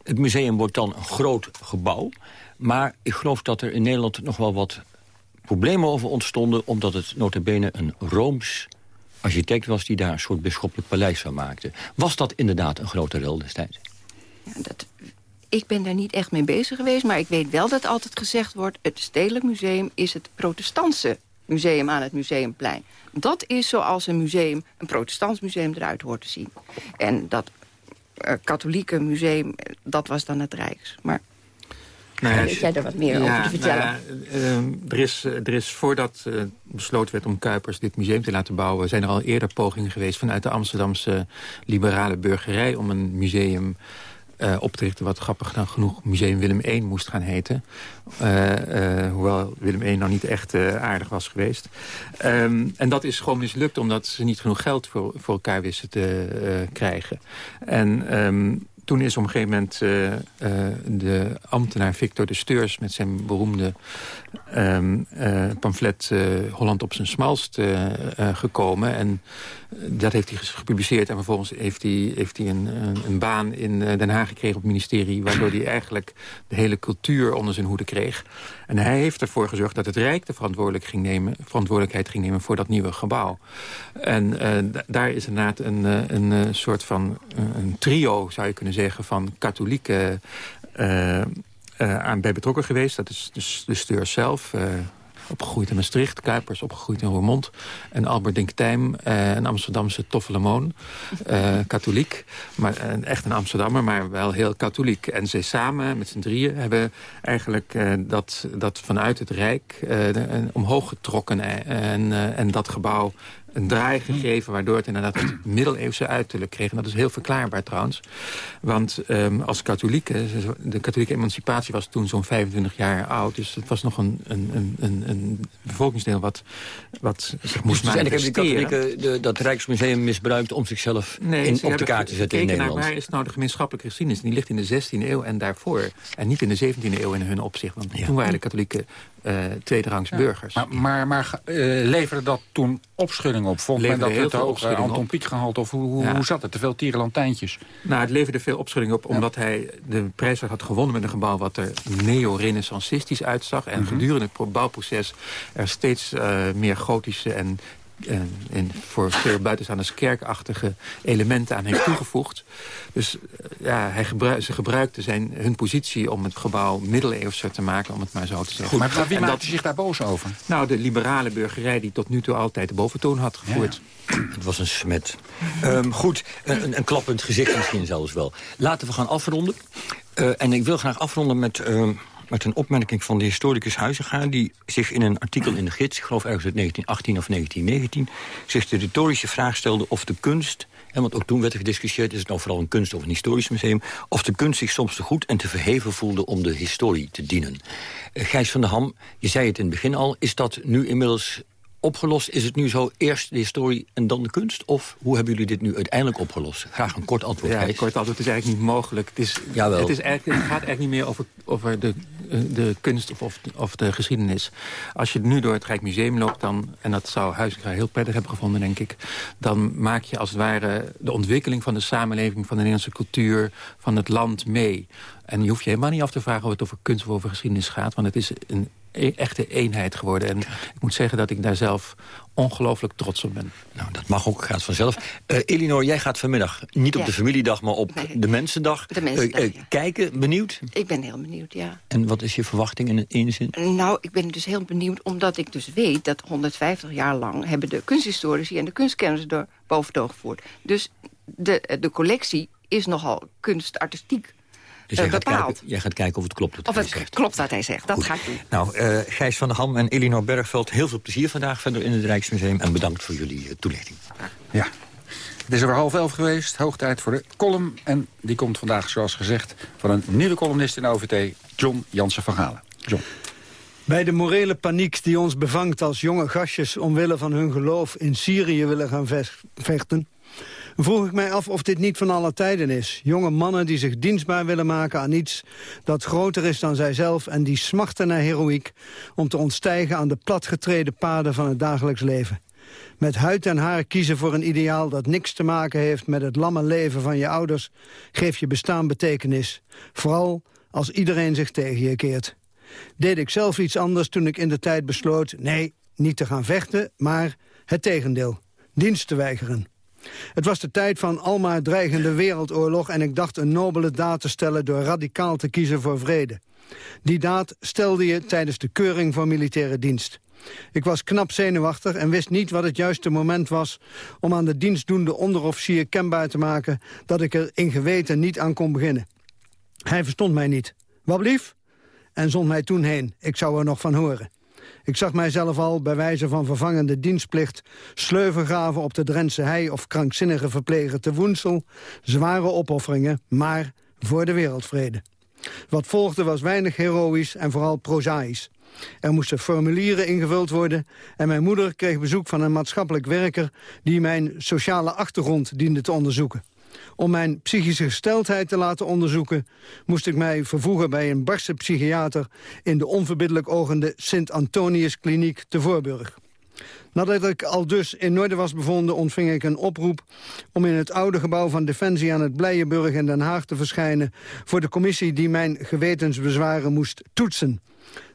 het museum wordt dan een groot gebouw. Maar ik geloof dat er in Nederland nog wel wat problemen over ontstonden... omdat het notabene een Rooms architect was... die daar een soort bisschoppelijk paleis van maakte. Was dat inderdaad een grote rel destijds? Ja, dat, ik ben daar niet echt mee bezig geweest... maar ik weet wel dat altijd gezegd wordt... het Stedelijk Museum is het protestantse museum aan het Museumplein. Dat is zoals een museum, een protestants museum eruit hoort te zien. En dat uh, katholieke museum, dat was dan het Rijks. Maar nou ja, weet jij er wat meer ja, over te vertellen? Nou ja, uh, er, is, er is voordat uh, besloten werd om Kuipers dit museum te laten bouwen... zijn er al eerder pogingen geweest vanuit de Amsterdamse liberale burgerij... om een museum uh, op te richten... wat grappig genoeg Museum Willem I moest gaan heten. Uh, uh, hoewel Willem I nou niet echt aardig was geweest. Um, en dat is gewoon mislukt omdat ze niet genoeg geld voor, voor elkaar wisten te krijgen. En... Um, toen is op een gegeven moment uh, uh, de ambtenaar Victor de Steurs... met zijn beroemde um, uh, pamflet Holland op zijn smalst gekomen. En dat heeft hij gepubliceerd. En vervolgens heeft hij, heeft hij een, een, baan in Den Haag gekregen op het ministerie... waardoor hij eigenlijk de hele cultuur onder zijn hoede kreeg. En hij heeft ervoor gezorgd dat het Rijk de ging nemen, verantwoordelijkheid ging nemen... voor dat nieuwe gebouw. En daar is inderdaad een, een, een soort van een trio, zou je kunnen zeggen... van katholieke uh, aan bij betrokken geweest. Dat is dus de steur zelf... Opgegroeid in Maastricht, Kuipers opgegroeid in Roermond... en Albert Dinktijm, uh, een Amsterdamse toffelemoon, uh, katholiek. Maar, uh, echt een Amsterdammer, maar wel heel katholiek. En zij samen, met z'n drieën, hebben eigenlijk dat, dat vanuit het Rijk omhoog getrokken... en, en dat gebouw een draai gegeven... waardoor het inderdaad het middeleeuwse uiterlijk kreeg. En dat is heel verklaarbaar trouwens. Want um, als katholieken... de katholieke emancipatie was toen zo'n 25 jaar oud. Dus het was nog een, een, een, een bevolkingsdeel wat, wat zich moest dus eigenlijk hebben de katholieken de, dat Rijksmuseum misbruikt... om zichzelf nee, in, op de kaart te zetten in Nederland? Naar waar is nou de gemeenschappelijke geschiedenis? Die ligt in de 16e eeuw en daarvoor. En niet in de 17e eeuw in hun opzicht. Want ja. toen waren de katholieken uh, tweederangs ja. burgers. Maar, maar, maar uh, leverde dat toen opschudding op? Vond men dat het hoog uh, Anton Pieck gehaald? Of hoe, hoe, ja. hoe zat het? Te veel tierenlantijntjes? Nou, het leverde veel opschudding op... omdat hij de prijs had gewonnen met een gebouw... wat er neo-renaissancistisch uitzag. En mm -hmm. gedurende het bouwproces er steeds meer gotische en en, en voor veel buitenstaanders kerkachtige elementen aan heeft toegevoegd. Dus ja, hij gebruik, ze gebruikten zijn, hun positie om het gebouw middeleeuwser te maken, om het maar zo te zeggen. Goed, maar, maar wie maakte dat, zich daar boos over? Nou, de liberale burgerij die tot nu toe altijd de boventoon had gevoerd. Ja. Het was een smet. um, goed, een, een klappend gezicht misschien zelfs wel. Laten we gaan afronden. Uh, en ik wil graag afronden met... Uh, met een opmerking van de historicus Huizinga... die zich in een artikel in de gids, ik geloof ergens uit 1918 of 1919... zich de retorische vraag stelde of de kunst... en want ook toen werd er gediscussieerd... is het nou vooral een kunst of een historisch museum... of de kunst zich soms te goed en te verheven voelde om de historie te dienen. Uh, Gijs van der Ham, je zei het in het begin al... is dat nu inmiddels opgelost? Is het nu zo eerst de historie en dan de kunst? Of hoe hebben jullie dit nu uiteindelijk opgelost? Graag een kort antwoord, Ja, Gijs. kort antwoord is eigenlijk niet mogelijk. Het, is, Jawel. het, is eigenlijk, het gaat eigenlijk niet meer over, over de, eh, de kunst of, of, of de geschiedenis. Als je nu door het Rijksmuseum loopt, dan, en dat zou Huizinga heel prettig hebben gevonden, denk ik... dan maak je als het ware de ontwikkeling van de samenleving... van de Nederlandse cultuur, van het land mee. En je hoeft je helemaal niet af te vragen of het over kunst of over geschiedenis gaat... want het is een echte eenheid geworden. En ik moet zeggen dat ik daar zelf ongelooflijk trots op ben. Nou, dat mag ook, gaat vanzelf. Eh Elinor, jij gaat vanmiddag niet op de familiedag, maar op de Mensendag. De Mensendag, Eh, eh, ja. Kijken, benieuwd? Ik ben heel benieuwd, ja. En wat is je verwachting in één zin? Nou, ik ben dus heel benieuwd, omdat ik dus weet... dat 150 jaar lang hebben de kunsthistorici en de kunstkenners er boven doorgevoerd. Dus de, de collectie is nogal kunstartistiek Dus eh, jij gaat, bepaald. kijken, jij gaat kijken of het klopt. wat Of hij het zegt. klopt wat hij zegt, dat ga ik doen. Nou, eh, Gijs van der Ham en Elinor Bergveld, heel veel plezier vandaag verder in het Rijksmuseum. En bedankt voor jullie eh, toelichting. Ja. Het is over half elf geweest, hoog tijd voor de column. En die komt vandaag, zoals gezegd, van een nieuwe columnist in OVT, John Jansen van Galen. John. Bij de morele paniek die ons bevangt als jonge gastjes... omwille van hun geloof in Syrië willen gaan vechten... vroeg ik mij af of dit niet van alle tijden is. Jonge mannen die zich dienstbaar willen maken aan iets... dat groter is dan zijzelf en die smachten naar heroïek... om te ontstijgen aan de platgetreden paden van het dagelijks leven. Met huid en haar kiezen voor een ideaal dat niks te maken heeft... met het lamme leven van je ouders, geeft je bestaan betekenis. Vooral als iedereen zich tegen je keert deed ik zelf iets anders toen ik in de tijd besloot... nee, niet te gaan vechten, maar het tegendeel. Dienst te weigeren. Het was de tijd van almaar dreigende wereldoorlog... en ik dacht een nobele daad te stellen door radicaal te kiezen voor vrede. Die daad stelde je tijdens de keuring voor militaire dienst. Ik was knap zenuwachtig en wist niet wat het juiste moment was... om aan de dienstdoende onderofficier kenbaar te maken... dat ik er in geweten niet aan kon beginnen. Hij verstond mij niet. Wat blief? en zond mij toen heen. Ik zou er nog van horen. Ik zag mijzelf al, bij wijze van vervangende dienstplicht... sleuven graven op de Drentse hei of krankzinnige verpleger te Woensel. Zware opofferingen, maar voor de wereldvrede. Wat volgde was weinig heroïs en vooral prozaïs. Er moesten formulieren ingevuld worden... en mijn moeder kreeg bezoek van een maatschappelijk werker... die mijn sociale achtergrond diende te onderzoeken. Om mijn psychische gesteldheid te laten onderzoeken... moest ik mij vervoegen bij een barse psychiater... in de onverbiddelijk ogende Sint-Antonius-kliniek te Voorburg. Nadat ik al dus in orde was bevonden, ontving ik een oproep... om in het oude gebouw van Defensie aan het Blijenburg in Den Haag te verschijnen... voor de commissie die mijn gewetensbezwaren moest toetsen.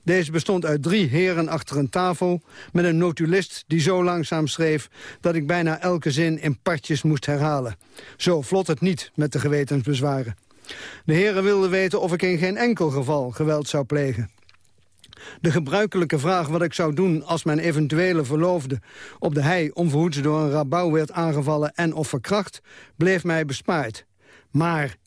Deze bestond uit drie heren achter een tafel... met een notulist die zo langzaam schreef... dat ik bijna elke zin in partjes moest herhalen. Zo vlot het niet met de gewetensbezwaren. De heren wilden weten of ik in geen enkel geval geweld zou plegen. De gebruikelijke vraag wat ik zou doen als mijn eventuele verloofde op de hei onverhoeds door een rabouw werd aangevallen en of verkracht, bleef mij bespaard. Maar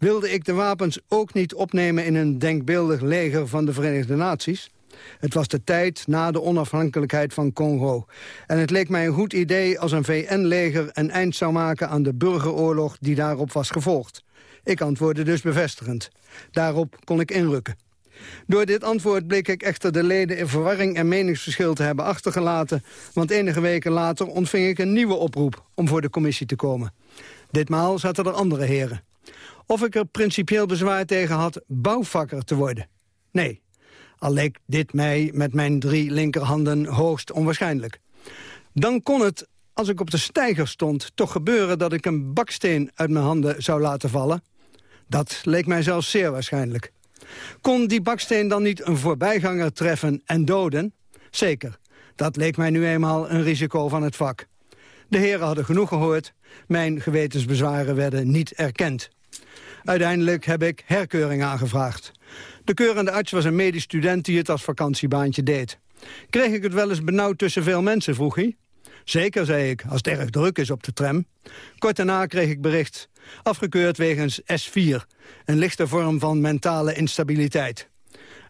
wilde ik de wapens ook niet opnemen in een denkbeeldig leger van de Verenigde Naties? Het was de tijd na de onafhankelijkheid van Congo. En het leek mij een goed idee als een VN-leger een eind zou maken aan de burgeroorlog die daarop was gevolgd. Ik antwoordde dus bevestigend. Daarop kon ik inrukken. Door dit antwoord bleek ik echter de leden in verwarring en meningsverschil te hebben achtergelaten, want enige weken later ontving ik een nieuwe oproep om voor de commissie te komen. Ditmaal zaten er andere heren. Of ik er principieel bezwaar tegen had bouwvakker te worden? Nee, al leek dit mij met mijn drie linkerhanden hoogst onwaarschijnlijk. Dan kon het, als ik op de steiger stond, toch gebeuren dat ik een baksteen uit mijn handen zou laten vallen. Dat leek mij zelfs zeer waarschijnlijk. Kon die baksteen dan niet een voorbijganger treffen en doden? Zeker, dat leek mij nu eenmaal een risico van het vak. De heren hadden genoeg gehoord, mijn gewetensbezwaren werden niet erkend. Uiteindelijk heb ik herkeuring aangevraagd. De keurende arts was een medisch student die het als vakantiebaantje deed. Kreeg ik het wel eens benauwd tussen veel mensen, vroeg hij. Zeker, zei ik, als het erg druk is op de tram. Kort daarna kreeg ik bericht. Afgekeurd wegens S4, een lichte vorm van mentale instabiliteit.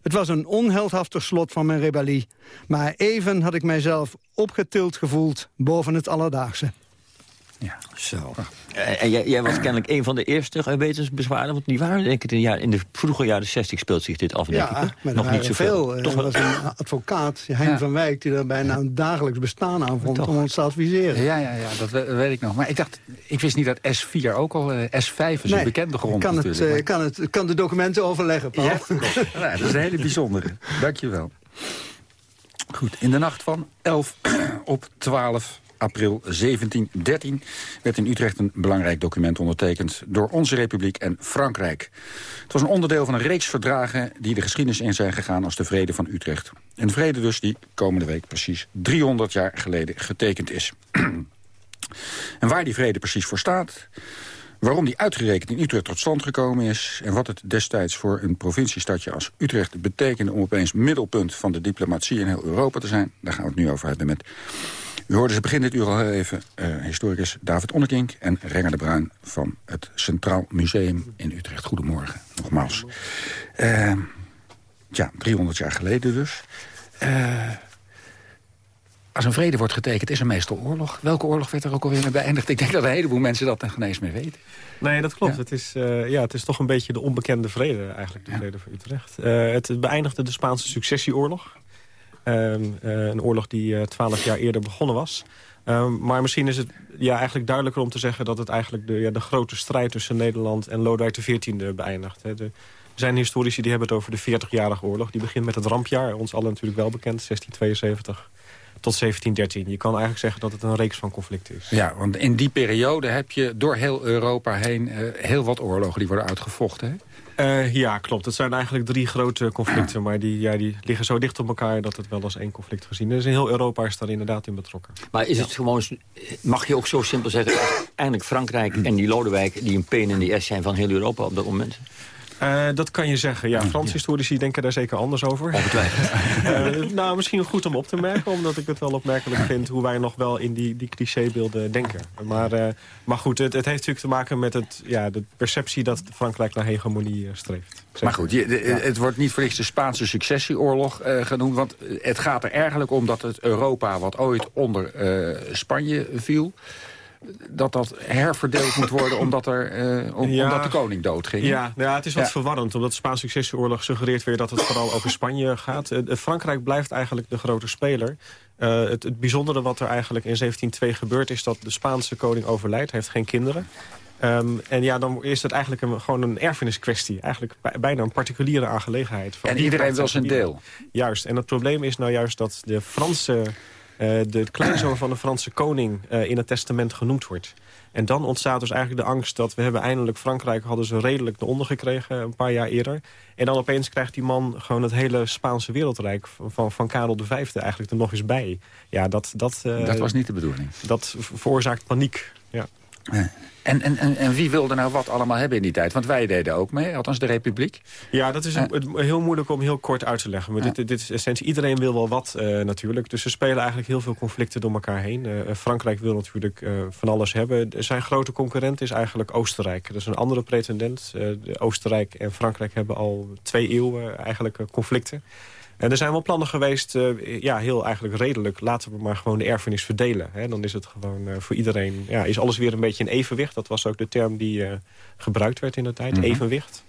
Het was een onheldhaftig slot van mijn rebellie. Maar even had ik mijzelf opgetild gevoeld boven het alledaagse. Ja. Zo. Eh, En jij, jij was kennelijk een van de eerste gewetensbezwaren. Want die waren denk ik in, in de vroege jaren 60 speelt zich dit af, denk ik. Ja, maar er Nog niet zoveel. veel. Toch Er wel- was een advocaat, Hein Ja. van Wijk... die er bijna een dagelijks bestaan aan vond Toch. om ons te adviseren. Ja, ja, ja, dat we- weet ik nog. Maar ik dacht, ik wist niet dat S4 ook al... eh, S5 is een bekende grond ik kan, het, natuurlijk. eh, ik kan, het, ik kan de documenten overleggen, Paul. Ja, Ja, dat is een hele bijzondere. Dank je wel. Goed, in de nacht van 11 op 12 april 1713 werd in Utrecht een belangrijk document ondertekend door onze republiek en Frankrijk. Het was een onderdeel van een reeks verdragen die de geschiedenis in zijn gegaan als de Vrede van Utrecht. Een vrede dus die komende week precies 300 jaar geleden getekend is. en waar die vrede precies voor staat, Waarom die uitgerekend in Utrecht tot stand gekomen is... en wat het destijds voor een provinciestadje als Utrecht betekende... om opeens middelpunt van de diplomatie in heel Europa te zijn... daar gaan we het nu over hebben met... U hoorde ze begin dit uur al heel even eh, historicus David Onnekink... en Renger de Bruin van het Centraal Museum in Utrecht. Goedemorgen, nogmaals. Eh, ja, 300 jaar geleden dus. Eh, als een vrede wordt getekend, is er meestal oorlog. Welke oorlog werd er ook alweer mee beëindigd? Ik denk dat een heleboel mensen dat nog geen eens meer weten. Nee, dat klopt. Het, is, ja, het is toch een beetje de onbekende vrede, eigenlijk, de vrede van Utrecht. Het beëindigde de Spaanse successieoorlog. Ehm, eh, een oorlog die eh, twaalf jaar eerder begonnen was. Ehm, maar misschien is het ja, eigenlijk duidelijker om te zeggen... dat het eigenlijk de, ja, de grote strijd tussen Nederland en Lodewijk XIV beëindigt. Er zijn historici die hebben het over de 40-jarige oorlog. Die begint met het rampjaar, ons allen natuurlijk wel bekend, 1672 tot 1713. Je kan eigenlijk zeggen dat het een reeks van conflicten is. Ja, want in die periode heb je door heel Europa heen... eh, heel wat oorlogen die worden uitgevochten. Hè? Eh, ja, klopt. Het zijn eigenlijk drie grote conflicten... maar die, ja, die liggen zo dicht op elkaar dat het wel als één conflict gezien is. In heel Europa is daar inderdaad in betrokken. Maar is het gewoon, mag je ook zo simpel zeggen... eigenlijk Frankrijk en die Lodewijk... die een peen in die S zijn van heel Europa op dat moment? Eh, dat kan je zeggen. Ja, Franse historici denken daar zeker anders over. Eh, nou, misschien goed om op te merken, omdat ik het wel opmerkelijk vind... hoe wij nog wel in die, die clichébeelden denken. Maar, eh, maar goed, het, het heeft natuurlijk te maken met het, ja, de perceptie... dat Frankrijk naar hegemonie eh, streeft. Maar goed, je, de- het wordt niet voor niks de Spaanse successieoorlog genoemd. Want het gaat er eigenlijk om dat het Europa wat ooit onder Spanje viel... dat dat herverdeeld moet worden omdat, er, eh, om- Ja. omdat de koning doodging. Ja, ja, het is wat Ja. verwarrend. omdat de Spaanse successieoorlog suggereert weer dat het vooral over Spanje gaat. Eh, eh, Frankrijk blijft eigenlijk de grote speler. Het, het bijzondere wat er eigenlijk in 1702 gebeurt... is dat de Spaanse koning overlijdt, heeft geen kinderen. Ehm, en ja, dan is het eigenlijk een, gewoon een erfeniskwestie. Eigenlijk bij- bijna een particuliere aangelegenheid. Van En iedereen wil zijn deel. Juist, en het probleem is nou juist dat de Franse... eh, de kleinzoon van de Franse koning eh, in het testament genoemd wordt. En dan ontstaat dus eigenlijk de angst dat we hebben eindelijk Frankrijk hadden ze redelijk de onder gekregen een paar jaar eerder. En dan opeens krijgt die man gewoon het hele Spaanse wereldrijk van, van, van Karel V eigenlijk er nog eens bij. Ja, dat, dat, eh, Dat was niet de bedoeling. Dat veroorzaakt paniek. Ja. En, en, en, en wie wilde nou wat allemaal hebben in die tijd? Want wij deden ook mee, althans de Republiek. Ja, dat is het- heel moeilijk om heel kort uit te leggen. Maar dit, dit is essentie. Iedereen wil wel wat eh, natuurlijk. Dus er spelen eigenlijk heel veel conflicten door elkaar heen. Eh, Frankrijk wil natuurlijk eh, van alles hebben. Zijn grote concurrent is eigenlijk Oostenrijk. Dat is een andere pretendent. Eh, de Oostenrijk en Frankrijk hebben al twee eeuwen eigenlijk eh, conflicten. En er zijn wel plannen geweest, eh, ja, heel eigenlijk redelijk. Laten we maar gewoon de erfenis verdelen. Hè. Dan is het gewoon eh, voor iedereen, ja, is alles weer een beetje in evenwicht. Dat was ook de term die eh, gebruikt werd in de tijd, Mhm. evenwicht.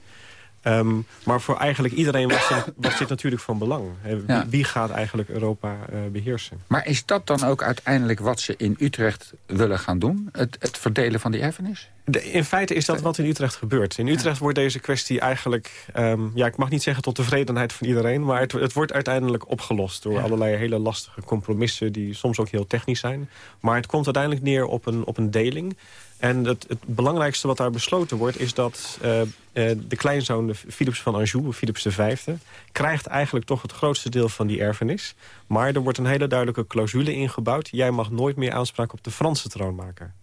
Ehm, maar voor eigenlijk iedereen was dit, was dit natuurlijk van belang. Wie, Ja. wie gaat eigenlijk Europa eh, beheersen? Maar is dat dan ook uiteindelijk wat ze in Utrecht willen gaan doen? Het, het verdelen van die erfenis? De- in feite is dat wat in Utrecht gebeurt. In Utrecht wordt deze kwestie eigenlijk... ehm, ja, ik mag niet zeggen tot tevredenheid van iedereen... maar het, het wordt uiteindelijk opgelost door allerlei hele lastige compromissen... die soms ook heel technisch zijn. Maar het komt uiteindelijk neer op een, op een deling. En het, het belangrijkste wat daar besloten wordt... is dat eh, eh, de kleinzoon Philips van Anjou, Philips V... krijgt eigenlijk toch het grootste deel van die erfenis. Maar er wordt een hele duidelijke clausule ingebouwd. Jij mag nooit meer aanspraak op de Franse troon maken.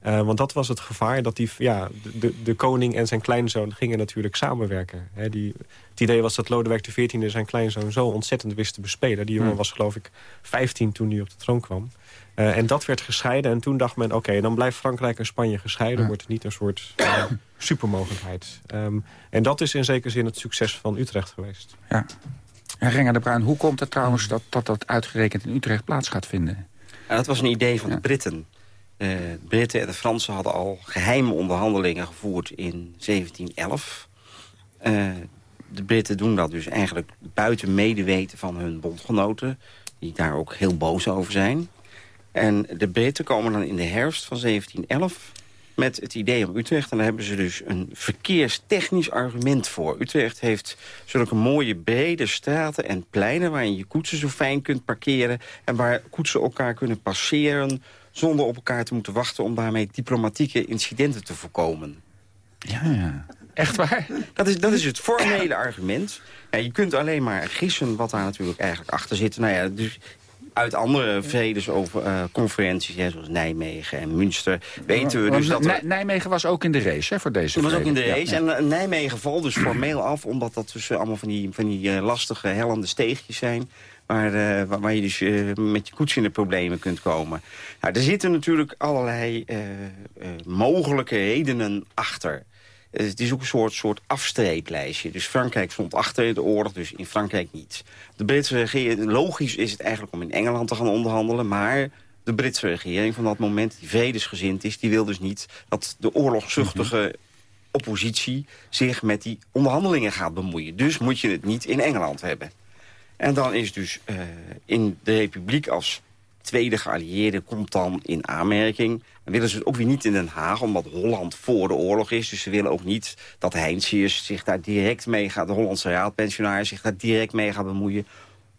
Eh, want dat was het gevaar, dat die, ja, de, de, de koning en zijn kleinzoon gingen natuurlijk samenwerken. Hè, die, het idee was dat Lodewijk XIV zijn kleinzoon zo ontzettend wist te bespelen. Die jongen Hmm. was geloof ik 15 toen hij op de troon kwam. Eh, en dat werd gescheiden en toen dacht men... oké, dan blijft Frankrijk en Spanje gescheiden. wordt het niet een soort eh, supermogelijkheid. Ehm, en dat is in zekere zin het succes van Utrecht geweest. Ja. En Renger de Bruin, hoe komt het trouwens dat, dat dat uitgerekend in Utrecht plaats gaat vinden? Ja, dat was een idee van de Britten. De Britten en de Fransen hadden al geheime onderhandelingen gevoerd in 1711. Uh, de Britten doen dat dus eigenlijk buiten medeweten van hun bondgenoten... die daar ook heel boos over zijn. En de Britten komen dan in de herfst van 1711 met het idee om Utrecht. En daar hebben ze dus een verkeerstechnisch argument voor. Utrecht heeft zulke mooie brede straten en pleinen... waarin je koetsen zo fijn kunt parkeren... en waar koetsen elkaar kunnen passeren... zonder op elkaar te moeten wachten... om daarmee diplomatieke incidenten te voorkomen. Ja, ja. Echt waar? Dat is, dat is het formele argument. Ja, je kunt alleen maar gissen wat daar natuurlijk eigenlijk achter zit. Nou ja, dus uit andere vredesconferenties, uh, zoals Nijmegen en Münster, weten we dus dat... Er... Nijmegen was ook in de race hè, voor deze was ook in de race. En uh, Nijmegen valt dus formeel af, omdat dat dus allemaal van die, van die lastige, hellende steegjes zijn. Waar, waar, waar, je dus met je koets in de problemen kunt komen. Nou, er zitten natuurlijk allerlei mogelijke redenen achter. Het is ook een soort, soort afstreeplijstje. Dus Frankrijk stond achter de oorlog, dus in Frankrijk niet. De Britse regering, logisch is het eigenlijk om in Engeland te gaan onderhandelen... maar de Britse regering van dat moment, die vredesgezind is... die wil dus niet dat de oorlogszuchtige oppositie zich met die onderhandelingen gaat bemoeien. Dus moet je het niet in Engeland hebben. En dan is dus uh, in de Republiek als tweede geallieerde komt dan in aanmerking. Dan willen ze het ook weer niet in Den Haag, omdat Holland voor de oorlog is. Dus ze willen ook niet dat Heinzius zich daar direct mee gaat... de Hollandse raadpensionaris zich daar direct mee gaat bemoeien.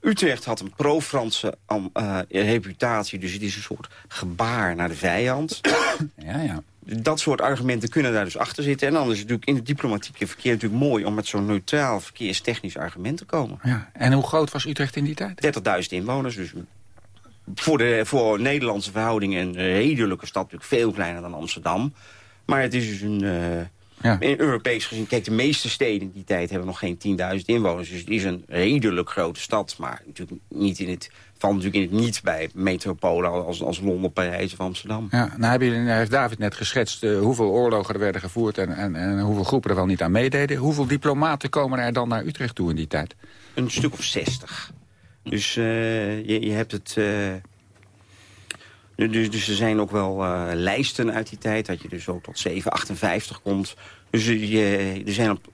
Utrecht had een pro-Franse uh, reputatie, dus het is een soort gebaar naar de vijand. Ja, ja. Dat soort argumenten kunnen daar dus achter zitten. En dan is het natuurlijk in het diplomatieke verkeer natuurlijk mooi... om met zo'n neutraal verkeerstechnisch argument te komen. Ja. En hoe groot was Utrecht in die tijd? 30.000 inwoners, dus voor, de, voor Nederlandse verhoudingen een redelijke stad. Natuurlijk veel kleiner dan Amsterdam. Maar het is dus een... Uh, ja. In Europees gezien, kijk, de meeste steden in die tijd hebben nog geen 10.000 inwoners. Dus het is een redelijk grote stad. Maar natuurlijk niet in het, valt natuurlijk in het niet bij metropolen als, als Londen, Parijs of Amsterdam. Ja, nou heb je, heeft David net geschetst uh, hoeveel oorlogen er werden gevoerd... En, en, en, hoeveel groepen er wel niet aan meededen. Hoeveel diplomaten komen er dan naar Utrecht toe in die tijd? Een stuk of 60. Dus uh, je, je, hebt het... Uh, dus, dus er zijn ook wel uh, lijsten uit die tijd, dat je dus ook tot 758 komt. Dus je, er zijn op,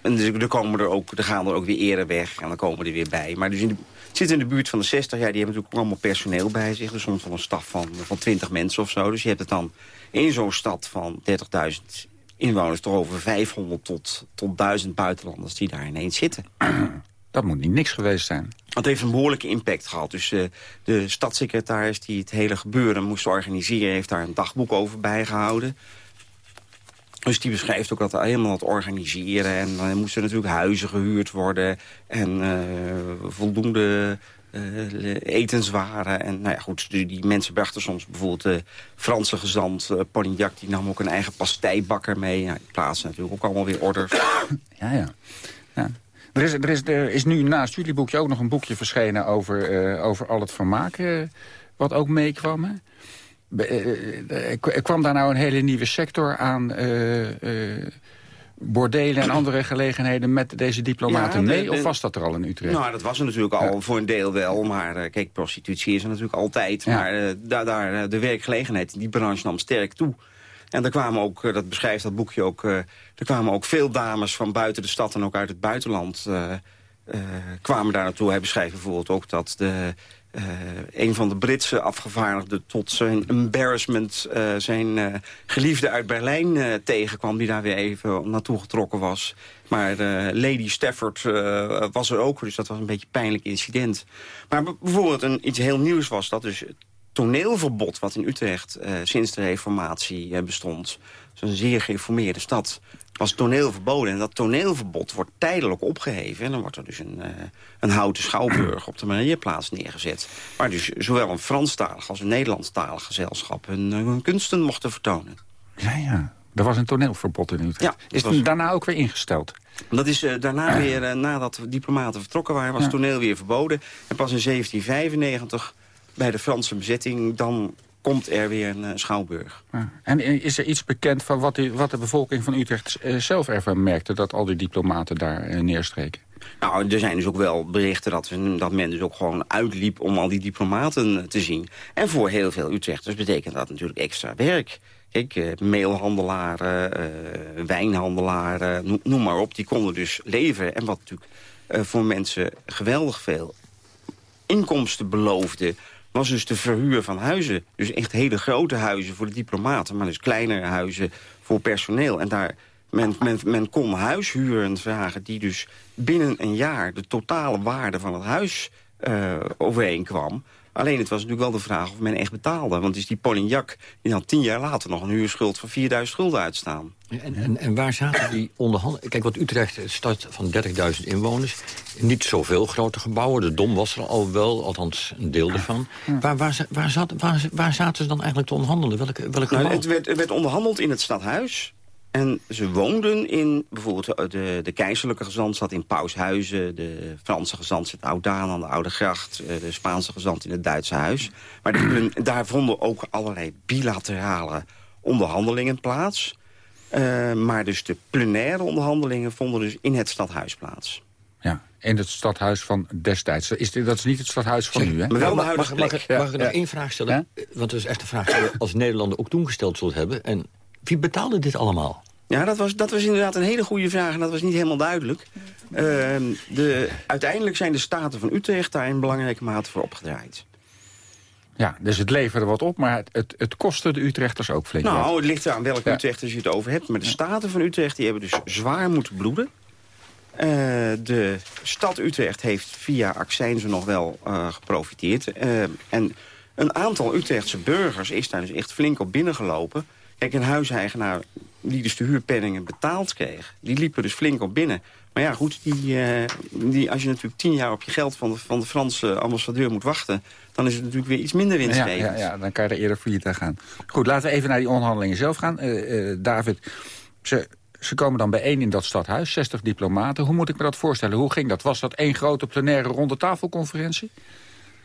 en er, komen er, ook, er gaan er ook weer eerder weg en dan komen er weer bij. Maar dus in de, zit in de buurt van de 60 jaar, die hebben natuurlijk allemaal personeel bij zich. Dus soms van een staf van, van 20 mensen of zo. Dus je hebt het dan in zo'n stad van 30.000 inwoners... toch over 500 tot, tot 1000 buitenlanders die daar ineens zitten. Dat moet niet niks geweest zijn. Het heeft een behoorlijke impact gehad. Dus uh, de stadssecretaris die het hele gebeuren moest organiseren... heeft daar een dagboek over bijgehouden. Dus die beschrijft ook dat hij helemaal het organiseren. En dan moesten natuurlijk huizen gehuurd worden. En uh, voldoende uh, etenswaren. En nou ja, goed, die, mensen brachten soms bijvoorbeeld de Franse gezant uh, die nam ook een eigen pasteibakker mee. Nou, die natuurlijk ook allemaal weer orders. Ja, ja. ja. Er is, er, is, er is nu naast jullie boekje ook nog een boekje verschenen over, over al het vermaak... Uh, wat ook meekwam. Uh, kwam daar nou een hele nieuwe sector aan bordelen en andere gelegenheden met deze diplomaten ja, de, mee? Of was dat er al in Utrecht? Nou, dat was er natuurlijk al ja. voor een deel wel. Maar kijk, prostitutie is er natuurlijk altijd. Ja. Maar daar, daar, de werkgelegenheid in die branche nam sterk toe. En er kwamen ook, dat beschrijft dat boekje ook... Er kwamen ook veel dames van buiten de stad en ook uit het buitenland... Uh, kwamen daar naartoe. Hij beschrijft bijvoorbeeld ook dat de, uh, een van de Britse afgevaardigden... tot zijn embarrassment zijn geliefde uit Berlijn tegenkwam... die daar weer even naartoe getrokken was. Maar Lady Stafford was er ook, dus dat was een beetje een pijnlijk incident. Maar bijvoorbeeld een, iets heel nieuws was dat dus toneelverbod... wat in Utrecht sinds de reformatie bestond... een zeer geïnformeerde stad was toneel verboden. En dat toneelverbod wordt tijdelijk opgeheven. En dan wordt er dus een, uh, een houten schouwburg op de Marieplaats neergezet. Waar dus zowel een Franstalig als een Nederlandstalig gezelschap hun, uh, hun kunsten mochten vertonen. Ja, ja. Er was een toneelverbod in Utrecht. Ja, is het daarna ook weer ingesteld? Dat is uh, daarna weer, nadat diplomaten vertrokken waren, was ja. toneel weer verboden. En pas in 1795, bij de Franse bezetting, dan komt er weer een eh, schouwburg. Ja. En is er iets bekend van wat, de, wat de bevolking van Utrecht eh, zelf ervan merkte... dat al die diplomaten daar eh, neerstreken? Nou, er zijn dus ook wel berichten dat, dat men dus ook gewoon uitliep om al die diplomaten te zien. En voor heel veel Utrechters betekent dat natuurlijk extra werk. Kijk, meelhandelaren, uh, wijnhandelaren, noem maar op, die konden dus leven. En wat natuurlijk uh, voor mensen geweldig veel inkomsten beloofde was dus de verhuur van huizen. Dus echt hele grote huizen voor de diplomaten... maar dus kleinere huizen voor personeel. En daar, men, men, men kon huishuren vragen die dus binnen een jaar... de totale waarde van het huis uh, overeenkwam. Alleen het was natuurlijk wel de vraag of men echt betaalde. Want is die Polignac die had tien jaar later nog een huurschuld van 4000 gulden uitstaan. En, en, en, waar zaten die onderhandelingen? Kijk, wat Utrecht, een stad van 30.000 inwoners... niet zoveel grote gebouwen. De Dom was er al wel, althans een deel ervan. Waar, waar, waar, zat, waar, waar zaten ze dan eigenlijk te onderhandelen? Welke, welke nou, het, werd, het werd onderhandeld in het stadhuis. En ze woonden in, bijvoorbeeld de, de keizerlijke gezant zat in Paushuizen... de Franse gezant zit Oudaan aan de Oude Gracht... Eh, de Spaanse gezant in het Duitse huis. Maar die, daar vonden ook allerlei bilaterale onderhandelingen plaats. Uh, maar dus de plenaire onderhandelingen vonden dus in het stadhuis plaats. Ja, in het stadhuis van destijds. Is dit, dat is niet het stadhuis van nu, hè? Maar wel de mag, mag, ik, mag ik nog één vraag stellen? Ja? Want dat is echt een vraag die we als Nederlander ook toen gesteld zullen hebben. En wie betaalde dit allemaal? Ja, dat was, dat was inderdaad een hele goede vraag en dat was niet helemaal duidelijk. Uh, de, uiteindelijk zijn de Staten van Utrecht daar in belangrijke mate voor opgedraaid. Ja, dus het leverde wat op, maar het, het, het kostte de Utrechters ook flink. Nou, het ligt aan welke ja. Utrechters je het over hebt. Maar de Staten van Utrecht die hebben dus zwaar moeten bloeden. Uh, de stad Utrecht heeft via accijnzen nog wel uh, geprofiteerd. Uh, en een aantal Utrechtse burgers is daar dus echt flink op binnengelopen. Kijk, een huiseigenaar die dus de huurpenningen betaald kreeg... die liep er dus flink op binnen. Maar ja, goed, die, uh, die, als je natuurlijk tien jaar op je geld van de, van de Franse ambassadeur moet wachten... dan is het natuurlijk weer iets minder winstgevend. Ja, ja, ja, dan kan je er eerder failliet aan gaan. Goed, laten we even naar die onderhandelingen zelf gaan. Uh, uh, David, ze, ze komen dan bijeen in dat stadhuis, 60 diplomaten. Hoe moet ik me dat voorstellen? Hoe ging dat? Was dat één grote plenaire ronde tafelconferentie?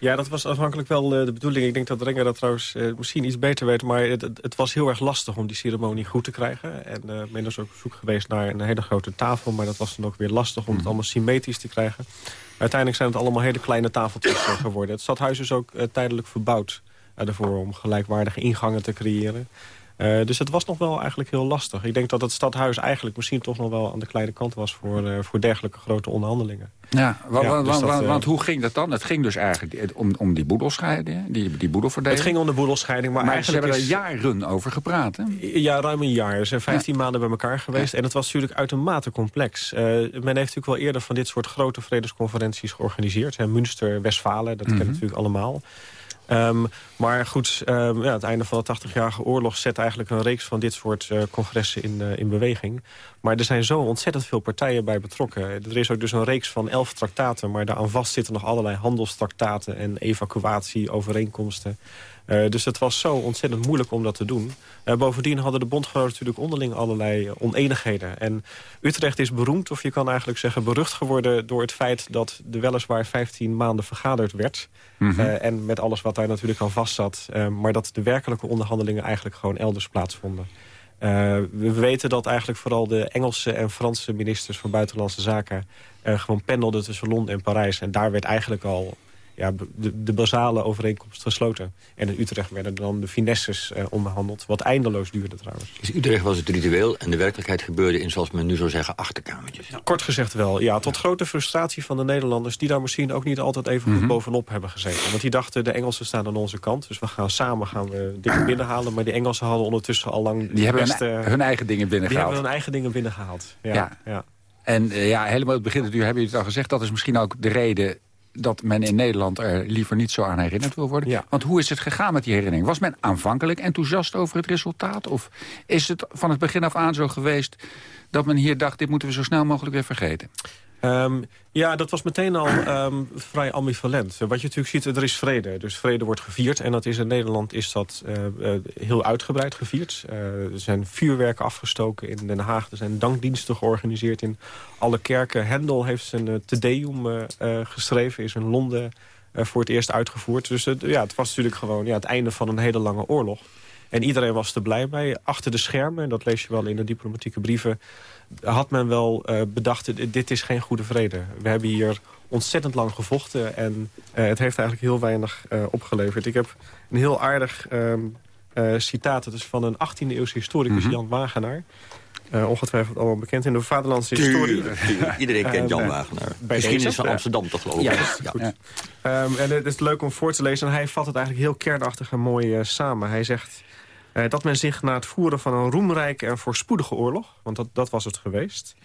Ja, dat was afhankelijk wel uh, de bedoeling. Ik denk dat Renger dat trouwens uh, misschien iets beter weet. Maar het, het, was heel erg lastig om die ceremonie goed te krijgen. En uh, men is ook op zoek geweest naar een hele grote tafel. Maar dat was dan ook weer lastig om het allemaal symmetrisch te krijgen. Uiteindelijk zijn het allemaal hele kleine tafeltjes geworden. Het stadhuis is ook tijdelijk verbouwd ervoor om gelijkwaardige ingangen te creëren. Uh, dus het was nog wel eigenlijk heel lastig. Ik denk dat het stadhuis eigenlijk misschien toch nog wel aan de kleine kant was... voor, uh, voor dergelijke grote onderhandelingen. Ja, want, ja, dus want, dat, want, hoe ging dat dan? Het ging dus eigenlijk om, om die boedelscheiding, die, die boedelverdeling. Het ging om de boedelscheiding, maar, maar eigenlijk ze hebben er jaren over gepraat, hè? Ja, ruim een jaar. Ze zijn 15 ja. maanden bij elkaar geweest. Ja. En het was natuurlijk uitermate complex. Uh, men heeft natuurlijk wel eerder van dit soort grote vredesconferenties georganiseerd. Hè, Münster, Westfalen, dat mm -hmm. kennen natuurlijk allemaal. Um, maar goed, um, ja, het einde van de 80-jarige oorlog zet eigenlijk een reeks van dit soort uh, congressen in, uh, in beweging. Maar er zijn zo ontzettend veel partijen bij betrokken. Er is ook dus een reeks van elf traktaten, maar daaraan vast zitten nog allerlei handelstraktaten en evacuatieovereenkomsten. Uh, dus het was zo ontzettend moeilijk om dat te doen. Uh, bovendien hadden de bondgenoten natuurlijk onderling allerlei oneenigheden. En Utrecht is beroemd, of je kan eigenlijk zeggen berucht geworden... door het feit dat er weliswaar 15 maanden vergaderd werd. Mm -hmm. uh, en met alles wat daar natuurlijk aan vast zat. maar dat de werkelijke onderhandelingen eigenlijk gewoon elders plaatsvonden. we weten dat eigenlijk vooral de Engelse en Franse ministers van Buitenlandse Zaken... gewoon pendelden tussen Londen en Parijs. En daar werd eigenlijk al ja, de, de basale overeenkomst gesloten. En in Utrecht werden dan de finesses uh, onderhandeld, wat eindeloos duurde trouwens. Dus Utrecht was het ritueel en de werkelijkheid gebeurde in, zoals men nu zou zeggen, achterkamertjes? Ja, kort gezegd wel, ja. Tot grote frustratie van de Nederlanders... die daar misschien ook niet altijd even goed mm -hmm. bovenop hebben gezeten. Want die dachten, de Engelsen staan aan onze kant. Dus we gaan samen gaan we dingen binnenhalen. Maar die Engelsen hadden ondertussen al lang... Die hebben beste, hun, hun, eigen dingen binnengehaald. Die hebben hun eigen dingen binnengehaald, ja. ja. ja. En uh, ja, helemaal het begin natuurlijk hebben jullie het al gezegd... dat is misschien ook de reden dat men in Nederland er liever niet zo aan herinnerd wil worden. Ja. Want hoe is het gegaan met die herinnering? Was men aanvankelijk enthousiast over het resultaat? Of is het van het begin af aan zo geweest dat men hier dacht... dit moeten we zo snel mogelijk weer vergeten? Um, ja, dat was meteen al um, vrij ambivalent. Wat je natuurlijk ziet, er is vrede. Dus vrede wordt gevierd. En dat is in Nederland is dat uh, uh, heel uitgebreid gevierd. Uh, er zijn vuurwerken afgestoken in Den Haag. Er zijn dankdiensten georganiseerd in alle kerken. Hendel heeft zijn Te Deum geschreven, is in Londen voor het eerst uitgevoerd. Dus ja, het was natuurlijk gewoon ja, het einde van een hele lange oorlog. En iedereen was er blij mee. Achter de schermen, dat lees je wel in de diplomatieke brieven... had men wel bedacht, dit is geen goede vrede. We hebben hier ontzettend lang gevochten. En het heeft eigenlijk heel weinig opgeleverd. Ik heb een heel aardig ehm, citaat. Het is van een 18e-eeuwse historicus, mhm. Jan Wagenaar. Uh, ongetwijfeld allemaal bekend in de vaderlandse historie. Iedereen kent Jan uh, Wagenaar. Geschiedenis van Amsterdam toch geloof ik. Ja, ja. Um, en het is leuk om voor te lezen. En hij vat het eigenlijk heel kernachtig en mooi uh, samen. Hij zegt dat men zich na het voeren van een roemrijke en voorspoedige oorlog... want dat, dat was het geweest...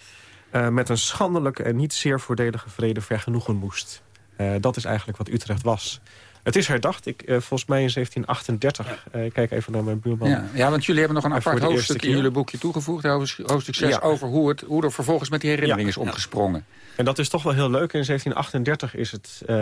met een schandelijke en niet zeer voordelige vrede vergenoegen moest. dat is eigenlijk wat Utrecht was. Het is herdacht, ik, uh, volgens mij in 1738. Uh, ik kijk even naar mijn buurman. Ja, ja, want jullie hebben nog een apart hoofdstuk in jullie boekje toegevoegd. Hoofdstuk 6 ja. over hoe, het, hoe er vervolgens met die herinnering is omgesprongen. En dat is toch wel heel leuk. In 1738 is het uh,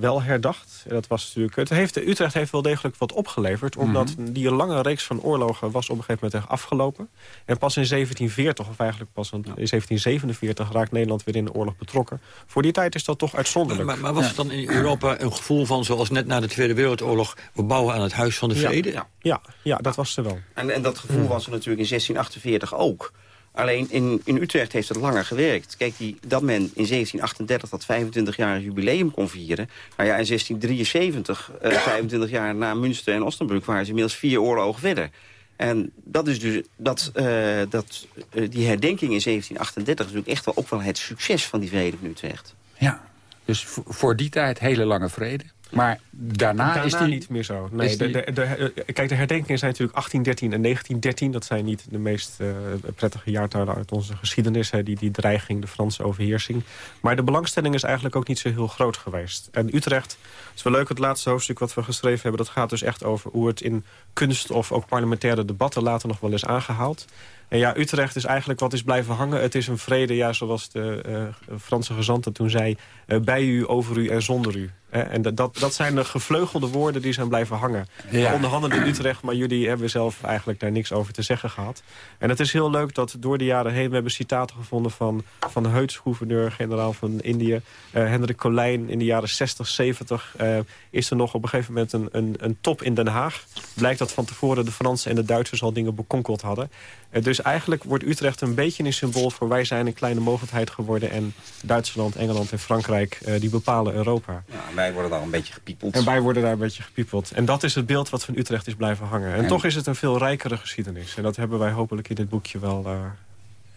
wel herdacht. Dat was natuurlijk, het heeft, Utrecht heeft wel degelijk wat opgeleverd. Omdat mm -hmm. die lange reeks van oorlogen was op een gegeven moment echt afgelopen. En pas in 1740, of eigenlijk pas in 1747... raakt Nederland weer in de oorlog betrokken. Voor die tijd is dat toch uitzonderlijk. Maar, maar was het dan in Europa een gevoel van zoals net na de Tweede Wereldoorlog... we bouwen aan het Huis van de Vrede? Ja, ja, ja dat was er wel. En, en dat gevoel was er natuurlijk in 1648 ook. Alleen in, in Utrecht heeft het langer gewerkt. Kijk, die, dat men in 1738 dat 25-jarig jubileum kon vieren... nou ja, in 1673, uh, 25 jaar na Münster en Osnabrück... waren ze inmiddels vier oorlogen verder. En dat is dus dat, uh, dat, uh, die herdenking in 1738 is natuurlijk echt wel ook wel het succes van die vrede van Utrecht. Ja, dus voor die tijd hele lange vrede. Maar daarna, daarna is die... niet meer zo. Nee, die... de, de, de, kijk, de herdenkingen zijn natuurlijk 1813 en 1913. Dat zijn niet de meest uh, prettige jaartallen uit onze geschiedenis. Hè, die, die dreiging, de Franse overheersing. Maar de belangstelling is eigenlijk ook niet zo heel groot geweest. En Utrecht, het is wel leuk, het laatste hoofdstuk wat we geschreven hebben... dat gaat dus echt over hoe het in kunst of ook parlementaire debatten... later nog wel is aangehaald. En ja, Utrecht is eigenlijk wat is blijven hangen. Het is een vrede, ja, zoals de uh, Franse gezant toen zei... Uh, bij u, over u en zonder u. En dat, dat zijn de gevleugelde woorden die zijn blijven hangen. Ja. In Utrecht, maar jullie hebben zelf eigenlijk daar niks over te zeggen gehad. En het is heel leuk dat door de jaren heen... we hebben citaten gevonden van, van de Heuts, gouverneur-generaal van Indië... Uh, Hendrik Colijn in de jaren 60, 70... Uh, is er nog op een gegeven moment een, een, een top in Den Haag. Blijkt dat van tevoren de Fransen en de Duitsers al dingen bekonkeld hadden. Uh, dus eigenlijk wordt Utrecht een beetje een symbool voor... wij zijn een kleine mogelijkheid geworden... en Duitsland, Engeland en Frankrijk, die bepalen Europa. Ja, wij worden daar een beetje gepiepeld. En wij worden daar een beetje gepiepeld. En dat is het beeld wat van Utrecht is blijven hangen. En, en toch is het een veel rijkere geschiedenis. En dat hebben wij hopelijk in dit boekje wel uh, ja.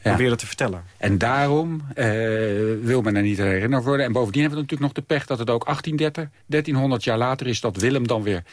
proberen te vertellen. En daarom uh, wil men er niet herinnerd worden. En bovendien hebben we natuurlijk nog de pech dat het ook 1830, 1300 jaar later is... dat Willem dan weer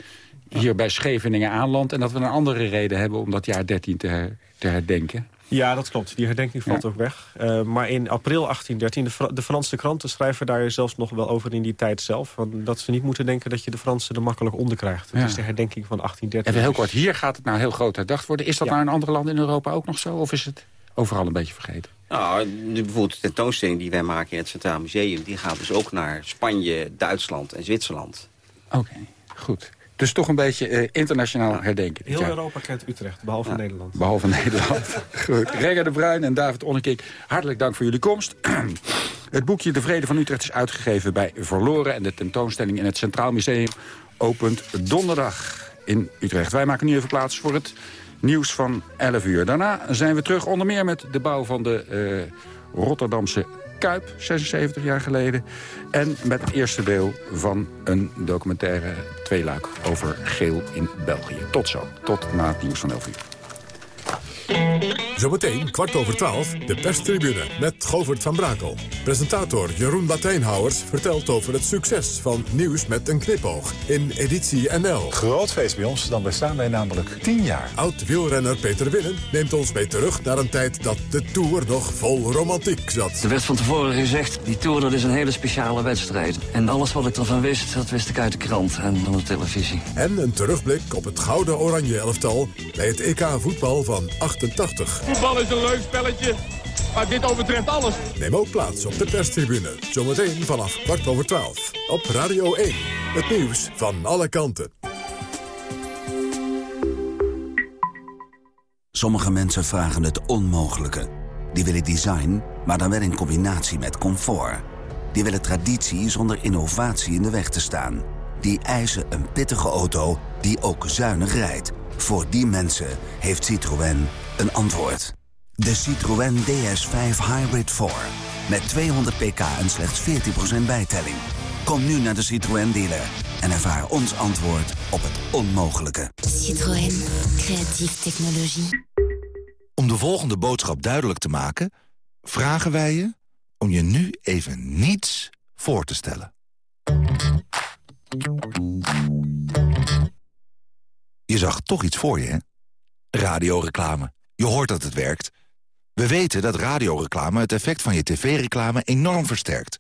hier bij Scheveningen aanlandt... en dat we een andere reden hebben om dat jaar 13 te, her, te herdenken. Ja, dat klopt. Die herdenking valt ja. ook weg. Uh, maar in april 1813, de, Fra de, Franse kranten schrijven daar zelfs nog wel over in die tijd zelf. Van dat ze niet moeten denken dat je de Fransen er makkelijk onder krijgt. Het ja. is de herdenking van 1813. Even heel kort, hier gaat het nou heel groot herdacht worden. Is dat ja. nou in andere landen in Europa ook nog zo? Of is het overal een beetje vergeten? Nou, bijvoorbeeld de tentoonstelling die wij maken in het Centraal Museum... die gaat dus ook naar Spanje, Duitsland en Zwitserland. Oké, okay, goed. Dus toch een beetje uh, internationaal herdenken. Heel Europa kent Utrecht, behalve ja. Nederland. Behalve Nederland. Goed. Regger de Bruin en David Onnekik, hartelijk dank voor jullie komst. het boekje De Vrede van Utrecht is uitgegeven bij Verloren... en de tentoonstelling in het Centraal Museum opent donderdag in Utrecht. Wij maken nu even plaats voor het nieuws van 11 uur. Daarna zijn we terug onder meer met de bouw van de uh, Rotterdamse Kuip, 76 jaar geleden. En met het eerste deel van een documentaire tweeluik over geel in België. Tot zo, tot na het nieuws van 11 uur. Zometeen, kwart over twaalf, de perstribune met Govert van Brakel. Presentator Jeroen Latijnhouwers vertelt over het succes van Nieuws met een knipoog in editie NL. Groot feest bij ons, dan bestaan wij namelijk 10 jaar. Oud-wielrenner Peter Winnen neemt ons mee terug naar een tijd dat de Tour nog vol romantiek zat. Er werd van tevoren gezegd, die Tour dat is een hele speciale wedstrijd. En alles wat ik ervan wist, dat wist ik uit de krant en van de televisie. En een terugblik op het gouden oranje elftal bij het EK voetbal van 88. Voetbal is een leuk spelletje, maar dit overtreft alles. Neem ook plaats op de perstribune. Zometeen vanaf kwart over twaalf. Op Radio 1. Het nieuws van alle kanten. Sommige mensen vragen het onmogelijke. Die willen design, maar dan wel in combinatie met comfort. Die willen traditie zonder innovatie in de weg te staan. Die eisen een pittige auto die ook zuinig rijdt. Voor die mensen heeft Citroën een antwoord. De Citroën DS5 Hybrid 4. Met 200 pk en slechts 14% bijtelling. Kom nu naar de Citroën dealer en ervaar ons antwoord op het onmogelijke. Citroën. Creatieve technologie. Om de volgende boodschap duidelijk te maken... vragen wij je om je nu even niets voor te stellen. Je zag toch iets voor je, hè? Radioreclame. Je hoort dat het werkt. We weten dat radioreclame het effect van je tv-reclame enorm versterkt.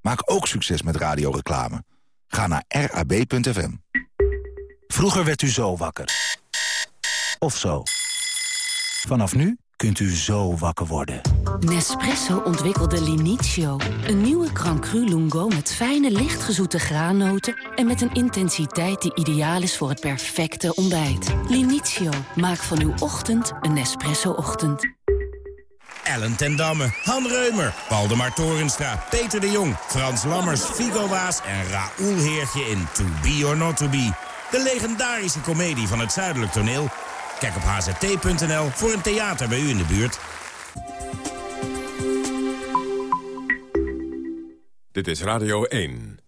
Maak ook succes met radioreclame. Ga naar rab.fm. Vroeger werd u zo wakker. Of zo. Vanaf nu kunt u zo wakker worden. Nespresso ontwikkelde Linizio. Een nieuwe Cru Lungo met fijne, lichtgezoete graannoten... en met een intensiteit die ideaal is voor het perfecte ontbijt. Linizio, maak van uw ochtend een Nespresso-ochtend. Ellen ten Damme, Han Reumer, Waldemar Torenstra, Peter de Jong... Frans Lammers, Figo Waas en Raoul Heertje in To Be or Not To Be. De legendarische komedie van het Zuidelijk Toneel... Kijk op hzt.nl voor een theater bij u in de buurt. Dit is Radio 1.